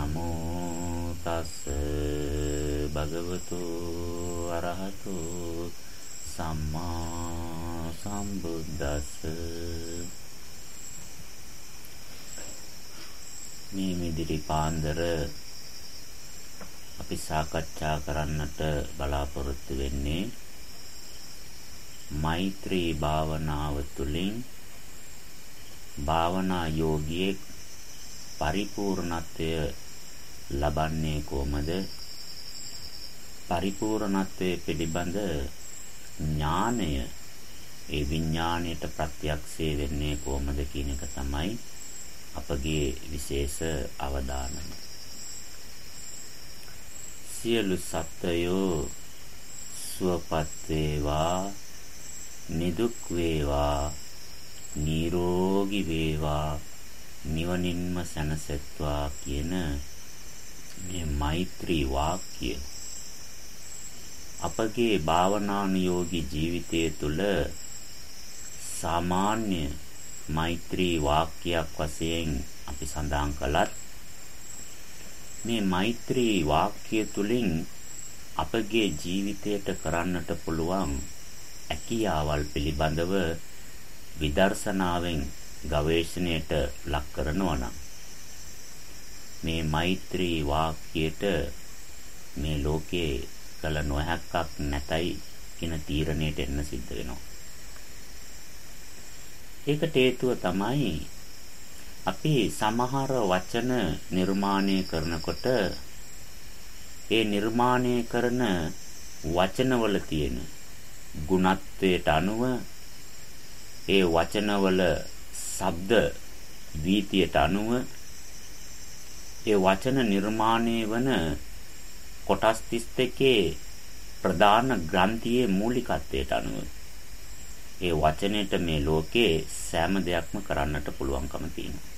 නමෝ තස් භගවතු අරහතු සම්මා සම්බුද්දස්ස. මේ මිදිරි පාන්දර අපි සාකච්ඡා කරන්නට බලාපොරොත්තු වෙන්නේ මෛත්‍රී භාවනාව තුළින් භාවනා යෝගියෙක් පරිපූර්ණත්වය ලබන්නේ කොහමද? පරිපූර්ණත්වයේ පිළිබඳ ඥානය ඒ විඥාණයට ප්‍රත්‍යක්ෂේ වෙන්නේ කොහොමද කියන එක තමයි අපගේ විශේෂ අවධානය. සියලු සත්වයෝ සුවපත් වේවා නිදුක් වේවා නිරෝගී වේවා නිවනින්ම සැනසෙත්වා කියන මේ මෛත්‍රී වාක්‍ය. අපගේ භාවනානුයෝගී ජීවිතය තුළ සාමාන්‍ය මෛත්‍රී වාක්‍යයක් වශයෙන් අපි සඳහන් කළත් මේ මෛත්‍රී වාක්‍ය තුලින් අපගේ ජීවිතයට කරන්නට පුළුවන් ඇකියාවල් පිළිබඳව විදර්ශනාවෙන් ගවේෂණයට ලක් කරනවා නම් මේ මෛත්‍රී වාක්‍යයට මේ ලෝකේ කල නොහැක්කක් නැතයි කියන තීරණයට එන්න සිද්ධ වෙනවා. ඒකට හේතුව තමයි අපි සමහර වචන නිර්මාණය කරනකොට ඒ නිර්මාණය කරන වචනවල තියෙන ගුණත්වයට අනුව ඒ වචනවල ශබ්ද වීතියට අනුව ඒ වචන නිර්මාණය වන කොටස් 32 ප්‍රධාන ග්‍රන්ථියේ මූලිකත්වයට අනුව ඒ වචනෙට මේ ලෝකේ සෑම දෙයක්ම කරන්නට පුළුවන්කම තියෙනවා.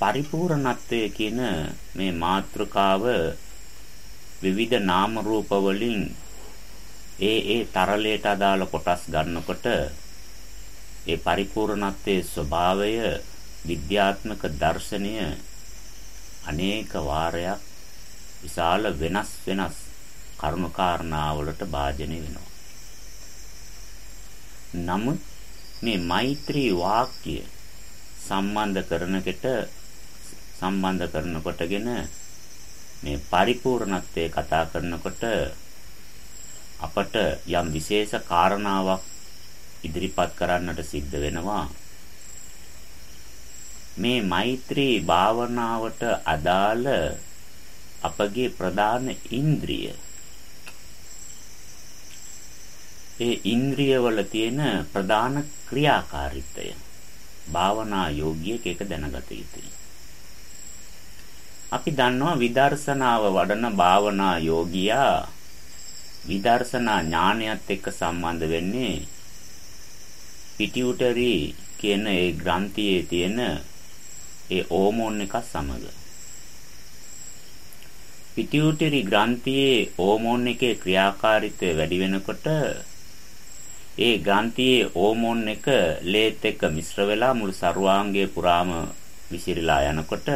පරිපූර්ණත්වය කියන මේ මාතෘකාව විවිධ නාම රූප වලින් ඒ ඒ තරලයට අදාළ කොටස් ගන්නකොට ඒ පරිපූර්ණත්වයේ ස්වභාවය විද්‍යාත්මක දර්ශනය අනේක වාරයක් විශාල වෙනස් වෙනස් කරුණාකාරණාවලට භාජනය වෙනවා. නමුත් මේ මෛත්‍රී වාක්‍ය සම්බන්ධ කරනකට සම්බන්ධ කරනකොටගෙන මේ පරිපූර්ණත්වයේ කතා කරනකොට අපට යම් විශේෂ කාරණාවක් ඉදිරිපත් කරන්නට සිද්ධ වෙනවා මේ මෛත්‍රී භාවනාවට අදාළ අපගේ ප්‍රධාන ඉන්ද්‍රිය ඒ ඉන්ද්‍රියවල තියෙන ප්‍රධාන ක්‍රියාකාරීත්වය භාවනා යෝගියෙක් ඒක දැනගත යුතුයි. අපි දන්නවා විදර්ශනාව වඩන භාවනා යෝගියා විදර්ශනා ඥානයත් එක්ක සම්බන්ධ වෙන්නේ පිටියුටරි කියන ඒ ග්‍රන්ථියේ තියෙන ඒ ඕමෝන් එක සමග. පිටියුටරි ග්‍රන්ථියේ ඕමෝන් එකේ ක්‍රියාකාරීත්වය වැඩි වෙනකොට ඒ ග්‍රන්ථියේ ඕමෝන් එක ලේත් එක්ක මිශ්‍ර වෙලා මුළු සර්වාංගයේ පුරාම විසිරීලා යනකොට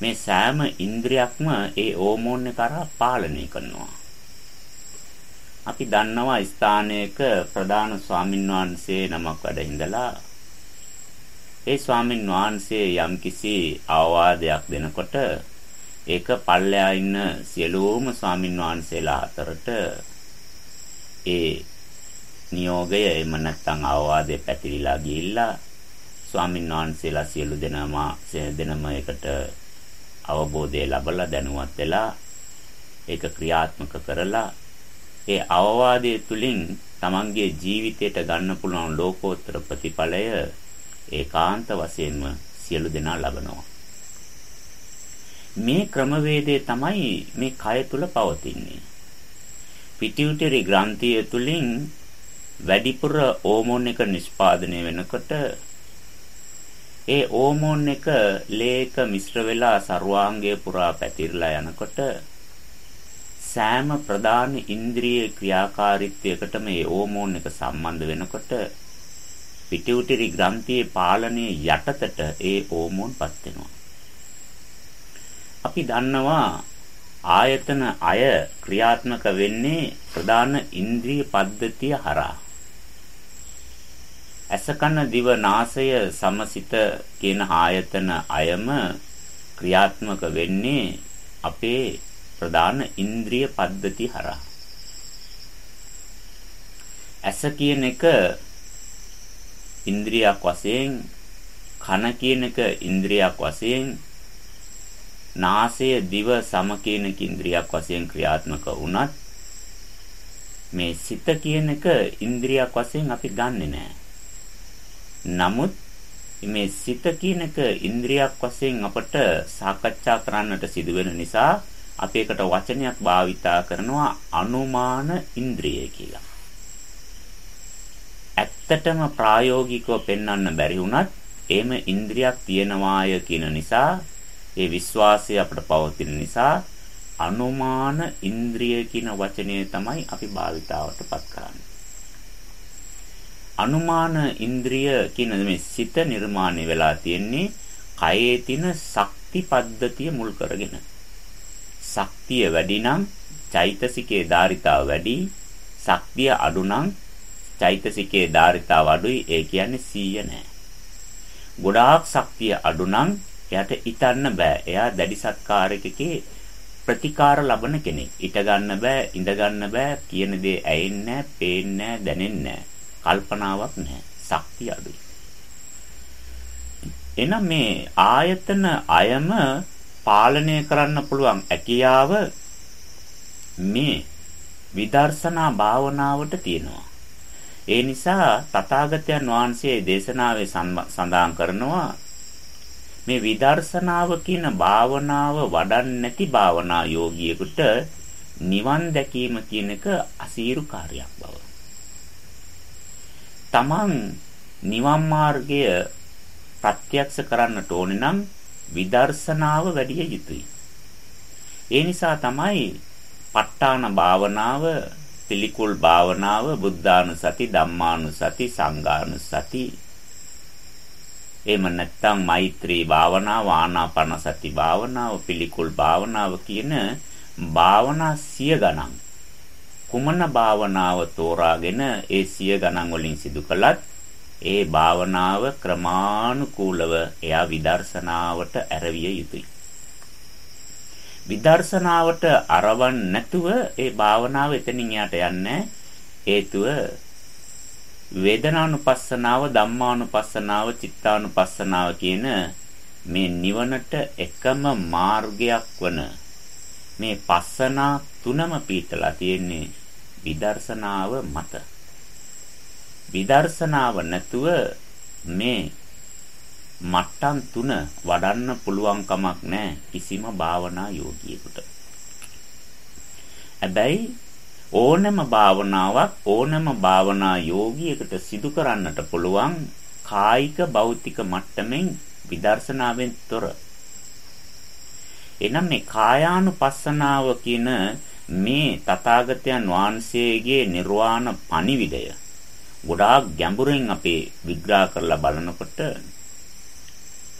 මේ සෑම ඉන්ද්‍රියක්ම ඒ ඕමෝන් එක කරා පාලනය කරනවා. අපි දන්නවා ස්ථානයක ප්‍රධාන ස්වාමින් වහන්සේ නමක් වැඩ ඉඳලා ඒ ස්වාමින් වහන්සේ යම්කිසි අවවාදයක් දෙනකොට ඒක පල්ලෙහා ඉන්න සියලුම ස්වාමින් වහන්සේලා අතරට ඒ නියෝගය එහෙම නැත්නම් අවවාදය පැතිරිලා ගිහිල්ලා ස්වාමින් වහන්සේලා සියලු දෙනාම දෙනම එකට අවබෝධය ලැබලා දැනුවත් වෙලා ඒක ක්‍රියාත්මක කරලා ඒ අවවාදයේ තුලින් තමන්ගේ ජීවිතයට ගන්න පුළුවන් ලෝකෝත්තර ප්‍රතිඵලය ඒකාන්ත වශයෙන්ම සියලු දෙනා ලබනවා. මේ ක්‍රමවේදය තමයි මේ කය තුල පවතින්නේ. පිටියුටරි ග්‍රන්ථිය තුලින් වැඩිපුර ඕමෝන් එක නිෂ්පාදනය වෙනකොට ඒ ඕමෝන් එක ලේක මිශ්‍ර වෙලා ਸਰවාංගය පුරා පැතිරලා යනකොට සෑම ප්‍රධාන ඉන්ද්‍රිය ක්‍රියාකාරීත්වයකටම මේ ඕමෝන් එක සම්බන්ධ වෙනකොට පිටියුටරි ග්‍රන්ථියේ පාලනයේ යටතට ඒ හෝමෝන්පත් වෙනවා. අපි දන්නවා ආයතන අය ක්‍රියාත්මක වෙන්නේ ප්‍රධාන ඉන්ද්‍රිය පද්ධතිය හරහා. අසකන දිව නාසය සමසිත කියන ආයතන අයම ක්‍රියාත්මක වෙන්නේ අපේ ප්‍රධාන ඉන්ද්‍රිය පද්ධති හරහා. ඇස කියන එක ඉන්ද්‍රියක් වශයෙන් කන කියන එක ඉන්ද්‍රියක් වශයෙන් නාසය දිව සම කියන ඉන්ද්‍රියක් වශයෙන් ක්‍රියාත්මක වුණත් මේ සිත කියන එක ඉන්ද්‍රියක් වශයෙන් අපි ගන්නෙ නෑ. නමුත් මේ සිත කියන එක ඉන්ද්‍රියක් වශයෙන් අපට සාකච්ඡා කරන්නට සිදුවෙන නිසා අපි එකට වචනයක් භාවිතා කරනවා අනුමාන ඉන්ද්‍රිය කියලා. ඇත්තටම ප්‍රායෝගිකව පෙන්වන්න බැරි වුණත් එහෙම ඉන්ද්‍රියක් තියනවාය කියන නිසා ඒ විශ්වාසය අපට පවතින නිසා අනුමාන ඉන්ද්‍රිය කියන වචනය තමයි අපි භාවිතාවටපත් කරන්නේ. අනුමාන ඉන්ද්‍රිය කියන මේ සිත නිර්මාණය වෙලා තියෙන්නේ කයේ තියෙන ශක්ති පද්ධතිය මුල් කරගෙන. ශක්තිය වැඩි නම් චෛතසිකේ ධාරිතාව වැඩි, ශක්තිය අඩු නම් චෛතසිකේ ධාරිතාව අඩුයි. ඒ කියන්නේ 100 නෑ. ගොඩාක් ශක්තිය අඩු නම් එයාට ඉතන්න බෑ. එයා දැඩි සත්කාරයකගේ ප්‍රතිකාර ලබන කෙනෙක්. ඉට ගන්න බෑ, ඉඳ ගන්න බෑ, කියන දේ ඇයෙන්නේ නෑ, පේන්නේ නෑ, දැනෙන්නේ නෑ. කල්පනාවක් නැහැ. ශක්තිය අඩුයි. එනම් මේ ආයතන අයම පාලනය කරන්න පුළුවන් හැකියාව මේ විදර්ශනා භාවනාවට තියෙනවා. ඒ නිසා තථාගතයන් වහන්සේ දේශනාවේ සඳහන් කරනවා මේ විදර්ශනාව කියන භාවනාව වඩන්නේ නැති භාවනා යෝගියෙකුට නිවන් දැකීම කියන එක අසීරු කාර්යයක් බව. තමන් නිවන් මාර්ගය ප්‍රත්‍යක්ෂ කරන්නට ඕනේ නම් විදර්ශනාව වැඩි යුතුයි. ඒ නිසා තමයි ප ဋ ාණ භාවනාව, පිළිකුල් භාවනාව, බුද්ධානුසති, ධම්මානුසති, සංඝානුසති එහෙම නැත්නම් මෛත්‍රී භාවනාව, ආනාපාන සති භාවනාව, පිළිකුල් භාවනාව කියන භාවනා සිය ගණන් කුමන භාවනාව තෝරාගෙන ඒ සිය ගණන් වලින් සිදු කළත් ඒ භාවනාව ක්‍රමානුකූලව එයා විදර්ශනාවට ඇරවිය යුතුයි. විදර්ශනාවට අරවන් නැතුව ඒ භාවනාව එතනින් යට යන්නේ හේතුව වේදනානුපස්සනාව ධම්මානුපස්සනාව චිත්තානුපස්සනාව කියන මේ නිවනට එකම මාර්ගයක් වන මේ පස්සනා තුනම පීතලා තියෙන්නේ විදර්ශනාව මත. විදර්ශනාව නැතුව මේ මට්ටම් තුන වඩන්න පුළුවන් කමක් නැහැ කිසිම භාවනා යෝගියෙකුට. හැබැයි ඕනම භාවනාවක් ඕනම භාවනා යෝගියෙකුට සිදු කරන්නට පුළුවන් කායික භෞතික මට්ටමින් විදර්ශනාවෙන් තොර එනම් මේ කායානුපස්සනාව කියන මේ තථාගතයන් වහන්සේගේ නිර්වාණ පණිවිඩය ගොඩාක් ගැඹුරින් අපේ විග්‍රහ කරලා බලනකොට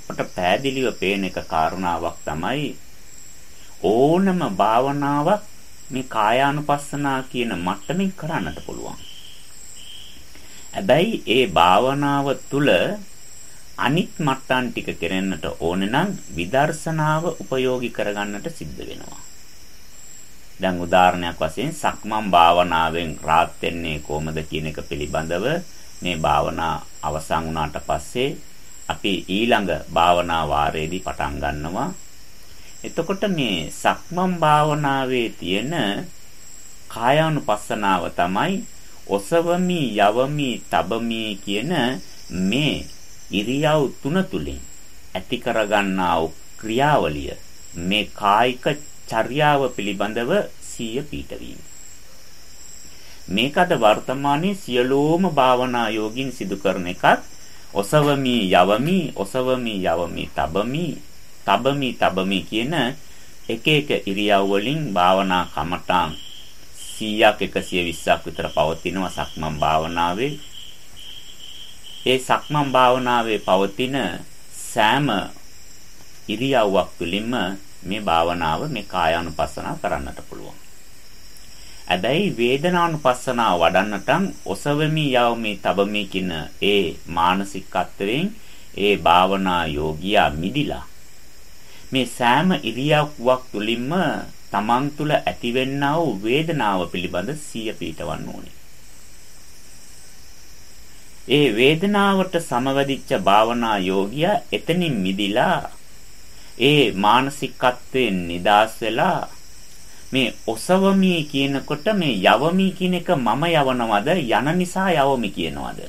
අපට පෑදිලිව පේන එක කාරණාවක් තමයි ඕනම භාවනාවක් මේ කායානුපස්සනා කියන මට්ටමින් කරන්නට පුළුවන්. හැබැයි ඒ භාවනාව තුළ අනිත් මට්ටම් ටික කෙරෙන්නට ඕනේ නම් විදර්ශනාව උපයෝගී කරගන්නට සිද්ධ වෙනවා. දැන් උදාහරණයක් වශයෙන් සක්මන් භාවනාවෙන් රාත් වෙන්නේ කොහොමද කියන එක පිළිබඳව මේ භාවනා අවසන් වුණාට පස්සේ අපි ඊළඟ භාවනා වාරයේදී පටන් ගන්නවා. එතකොට මේ සක්මන් භාවනාවේ තියෙන කායානුපස්සනාව තමයි ඔසවමි යවමි තබමි කියන මේ ඉරියව් තුන තුලින් ඇති කරගන්නා වූ ක්‍රියාවලිය මේ කායික චර්යාව පිළිබඳව සිය පීඨවීම. මේකද වර්තමානයේ සියලෝම භාවනා යෝගින් සිදු කරන එකත් ඔසවමි යවමි ඔසවමි යවමි තබමි තබමි තබමි කියන එක එක ඉරියව් වලින් භාවනා කමඨාන් 100ක් 120ක් විතර පවතිනවා සක්මන් භාවනාවේ ඒ සක්මන් භාවනාවේ පවතින සෑම ඉරියව්වක් තුළින්ම මේ භාවනාව මේ කායානුපස්සනාව කරන්නට පුළුවන්. හැබැයි වේදනානුපස්සනාව වඩන්නටම් ඔසවමි යවමි තබමි කියන ඒ මානසිකත්වයෙන් ඒ භාවනා යෝගියා මිදිලා මේ සෑම ඉරියව්වක් තුළින්ම තමන් තුළ ඇතිවෙන්නා වූ වේදනාව පිළිබඳ සිය පීඨවන්න ඕනේ. ඒ වේදනාවට සමවැදිච්ච භාවනා යෝගියා එතනින් මිදිලා ඒ මානසිකත්වයෙන් නිදාස් වෙලා මේ ඔසවමි කියනකොට මේ යවමි කියන එක මම යවනවද යන නිසා යවමි කියනවද?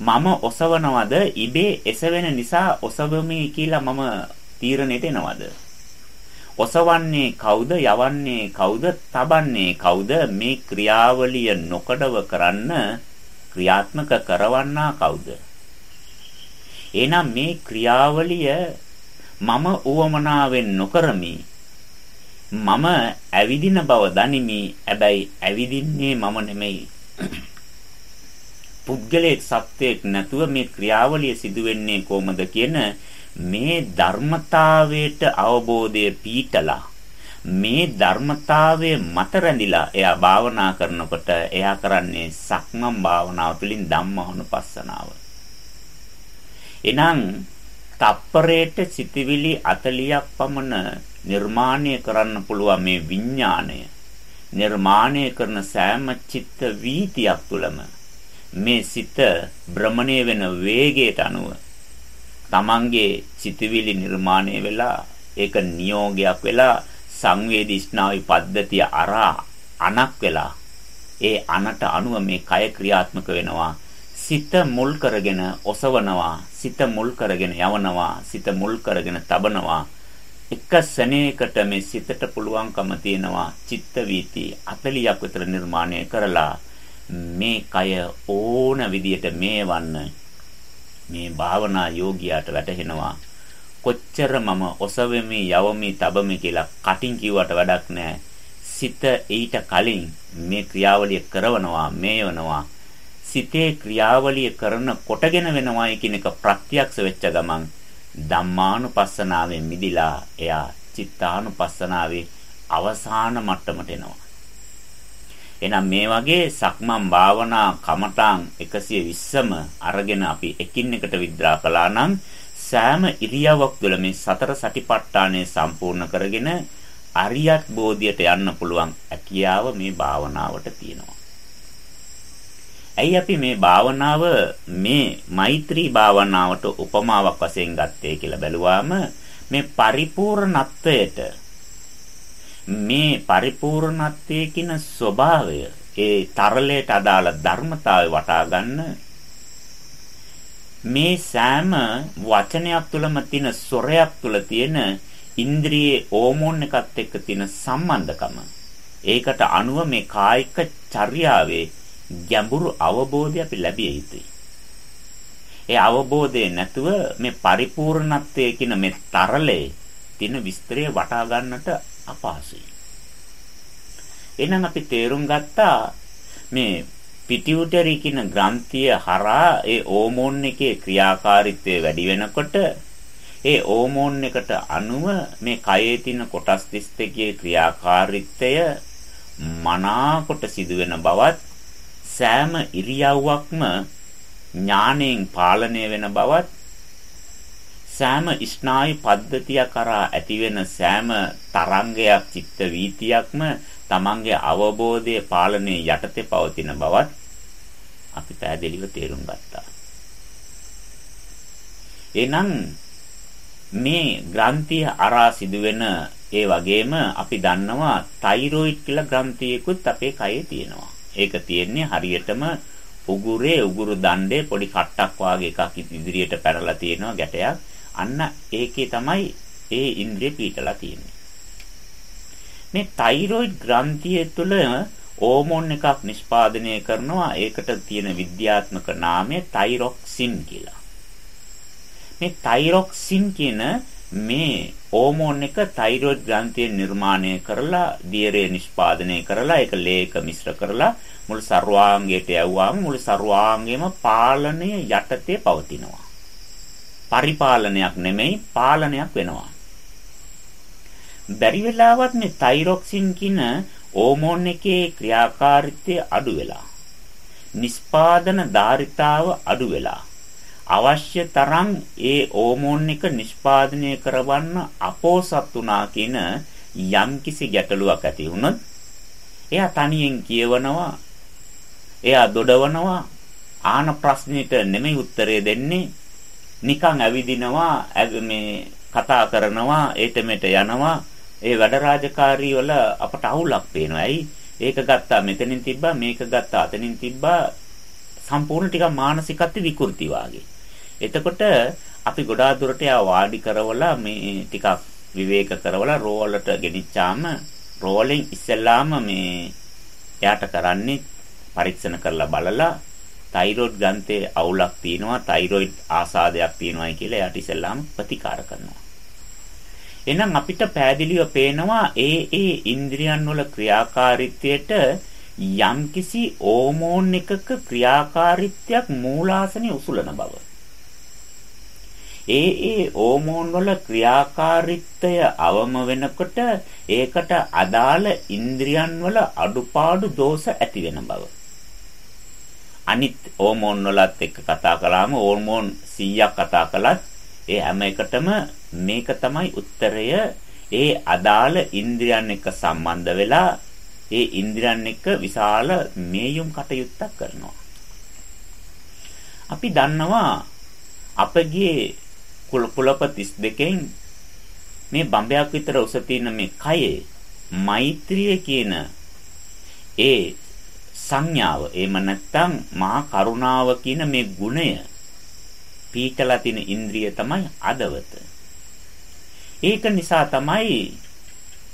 මම ඔසවනවද? ඉබේ එසවෙන නිසා ඔසවමි කියලා මම තීරණයට එනවද ඔසවන්නේ කවුද? යවන්නේ කවුද? තබන්නේ කවුද? මේ ක්‍රියාවලිය නොකඩව කරන්න ක්‍රියාත්මක කරවන්නා කවුද? එහෙනම් මේ ක්‍රියාවලිය මම උවමනාවෙන් නොකරමි. මම ඇවිදින බව දනිමි හැබැයි ඇවිදින්නේ මම නෙමෙයි පුද්ගලයෙක් සත්වයක් නැතුව මේ ක්‍රියාවලිය සිදු වෙන්නේ කොහොමද කියන මේ ධර්මතාවයට අවබෝධය පීඨලා මේ ධර්මතාවයේ මත රැඳිලා එයා භාවනා කරනකොට එයා කරන්නේ සක්මන් භාවනාව තුළින් ධම්මානුපස්සනාව. එනං තප්පරයට සිටිවිලි 40ක් පමණ නිර්මාණය කරන්න පුළුවන් මේ විඥාණය. නිර්මාණය කරන සෑම චිත්ත වීතියක් තුළම මේ සිත භ්‍රමණය වෙන වේගයට අනුව තමන්ගේ සිතවිලි නිර්මාණය වෙලා ඒක නියෝගයක් වෙලා සංවේදී ස්නායු පද්ධතිය අරා අනක් වෙලා ඒ අනට අනුව මේ කය ක්‍රියාත්මක වෙනවා සිත මුල් කරගෙන ඔසවනවා සිත මුල් කරගෙන යවනවා සිත මුල් කරගෙන තබනවා එක සෙනෙයකට මේ සිතට පුළුවන්කම තියෙනවා චිත්ත වීති 40ක් විතර නිර්මාණය කරලා මේ කය ඕන විදියට මේවන්න මේ භාවනා යෝගියාට වැටහෙනවා. කොච්චර මම ඔසවෙමි යවමි තබමි කියලා කටින් කිව්වට වැඩක් නැහැ. සිත ඊට කලින් මේ ක්‍රියාවලිය කරනවා මේවනවා. සිතේ ක්‍රියාවලිය කරන කොටගෙන වෙනවායි කියන එක ප්‍රත්‍යක්ෂ වෙච්ච ගමන් ධම්මානුපස්සනාවෙන් මිදිලා එයා චිත්තානුපස්සනාවේ අවසාන මට්ටමට එනවා. එහෙනම් මේ වගේ සක්මන් භාවනා කමඨාන් 120ම අරගෙන අපි එකින් එකට විග්‍රහ කළා නම් සෑම ඉරියව්වක් තුළ මේ සතර සටිපට්ඨානය සම්පූර්ණ කරගෙන අරියත් බෝධියට යන්න පුළුවන් හැකියාව මේ භාවනාවට තියෙනවා. ඇයි අපි මේ භාවනාව මේ මෛත්‍රී භාවනාවට උපමාවක් වශයෙන් ගත්තේ කියලා බැලුවාම මේ පරිපූර්ණත්වයට මේ පරිපූර්ණත්වයේ කියන ස්වභාවය ඒ තරලයට අදාළ ධර්මතාවය වටා ගන්න මේ සෑම වචනයක් තුළම තියෙන ස්වරයක් තුළ තියෙන ඉන්ද්‍රියේ ඕමෝන් එකත් එක්ක තියෙන සම්බන්ධකම. ඒකට අනුව මේ කායික චර්යාවේ ගැඹුරු අවබෝධය අපි ලැබිය යුතුයි. ඒ අවබෝධය නැතුව මේ පරිපූර්ණත්වයේ කියන මේ තරලේ තියෙන විස්තරය වටා ගන්නට අපහසුයි. එහෙනම් අපි තේරුම් ගත්තා මේ පිටියුටරි කියන ග්‍රන්ථිය හරහා ඒ ඕමෝන් එකේ ක්‍රියාකාරීත්වය වැඩි වෙනකොට ඒ ඕමෝන් එකට අනුව මේ කයේ තියෙන කොටස් 32 ක්‍රියාකාරීත්වය මනාකොට සිදුවෙන බවත් සෑම ඉරියව්වක්ම ඥාණයෙන් පාලනය වෙන බවත් සෑම ස්නායු පද්ධතිය කරා ඇතිවෙන සෑම තරංගයක් චිත්ත වීතියක්ම තමන්ගේ අවබෝධයේ පාලනයේ යටතේ පවතින බවත් අපි පැහැදිලිව තේරුම් ගත්තා. එහෙනම් මේ ග්‍රන්ථිය අරා සිදුවෙන ඒ වගේම අපි දන්නවා තයිරොයිඩ් කියලා ග්‍රන්ථියකුත් අපේ කයේ තියෙනවා. ඒක තියෙන්නේ හරියටම උගුරේ උගුරු දණ්ඩේ පොඩි කට්ටක් වාගේ එකක් ඉදිරියට පැනලා තියෙනවා ගැටයක්. අන්න ඒකේ තමයි ඒ ඉන්ද්‍රිය පීටලා තියෙන්නේ. මේ තයිරොයිඩ් ග්‍රන්ථිය තුළ හෝමෝන් එකක් නිෂ්පාදනය කරනවා. ඒකට තියෙන විද්‍යාත්මක නාමය තයිරොක්සින් කියලා. මේ තයිරොක්සින් කියන මේ හෝමෝන් එක තයිරොයිඩ් ග්‍රන්ථිය නිර්මාණය කරලා දියරේ නිෂ්පාදනය කරලා ඒක ලේක මිශ්‍ර කරලා මුළු සර්වාංගයට යවුවාම මුළු සර්වාංගෙම පාලනය යටතේ පවතිනවා. පරිපාලනයක් නෙමෙයි පාලනයක් වෙනවා. බැරි වෙලාවත් මේ තයිරොක්සින් කියන හෝමෝන් එකේ ක්‍රියාකාරීත්වය අඩු වෙලා නිෂ්පාදන ධාරිතාව අඩු වෙලා අවශ්‍ය තරම් ඒ හෝමෝන් එක නිෂ්පාදනය කරවන්න අපෝසත් වුණා කියන යම්කිසි ගැටලුවක් ඇති වුණොත් එයා තනියෙන් කියවනවා එයා දොඩවනවා ආන ප්‍රශ්නෙට නෙමෙයි උත්තරය දෙන්නේ නිකන් ඇවිදිනවා මේ කතා කරනවා ඒට මෙට යනවා ඒ වැඩ රාජකාරී වල අපට අවුලක් පේනවා. ඇයි? ඒක ගත්තා මෙතනින් තිබ්බා මේක ගත්තා අතනින් තිබ්බා සම්පූර්ණ ටිකක් මානසිකත්ව විකෘති වාගේ. එතකොට අපි ගොඩාක් දුරට යා වාඩි කරවලා මේ ටිකක් විවේක කරවලා රෝවලට ගෙනිච්චාම රෝලෙන් ඉස්සෙල්ලාම මේ එයාට කරන්නේ පරීක්ෂණ කරලා බලලා තයිරොයිඩ් ග්‍රන්ථයේ අවුලක් තියෙනවා තයිරොයිඩ් ආසාදයක් තියෙනවායි කියලා එයාට ඉස්සෙල්ලාම ප්‍රතිකාර කරනවා. එහෙනම් අපිට පෑදිලිව පේනවා ඒ ඒ ඉන්ද්‍රියන් වල ක්‍රියාකාරීත්වයට යම්කිසි හෝමෝන් එකක ක්‍රියාකාරීත්වයක් මූලාසනේ උසුලන බව. ඒ ඒ හෝමෝන් වල ක්‍රියාකාරීත්වය අවම වෙනකොට ඒකට අදාළ ඉන්ද්‍රියන් වල අඩුපාඩු දෝෂ ඇති වෙන බව. අනිත් හෝමෝන් වලත් එක්ක කතා කළාම හෝමෝන් 100ක් කතා කළත් ඒ හැම එකටම මේක තමයි උත්තරය ඒ අදාළ ඉන්ද්‍රියන් එක්ක සම්බන්ධ වෙලා ඒ ඉන්ද්‍රියන් එක්ක විශාල මේයුම් කටයුත්තක් කරනවා. අපි දන්නවා අපගේ කුල කුලප 32කින් මේ බම්බයක් විතර උස තියෙන මේ කයේ මෛත්‍රිය කියන ඒ සංඥාව එහෙම නැත්නම් මහා කරුණාව කියන මේ ගුණය පීඨලා තියෙන ඉන්ද්‍රිය තමයි අදවත. ඒක නිසා තමයි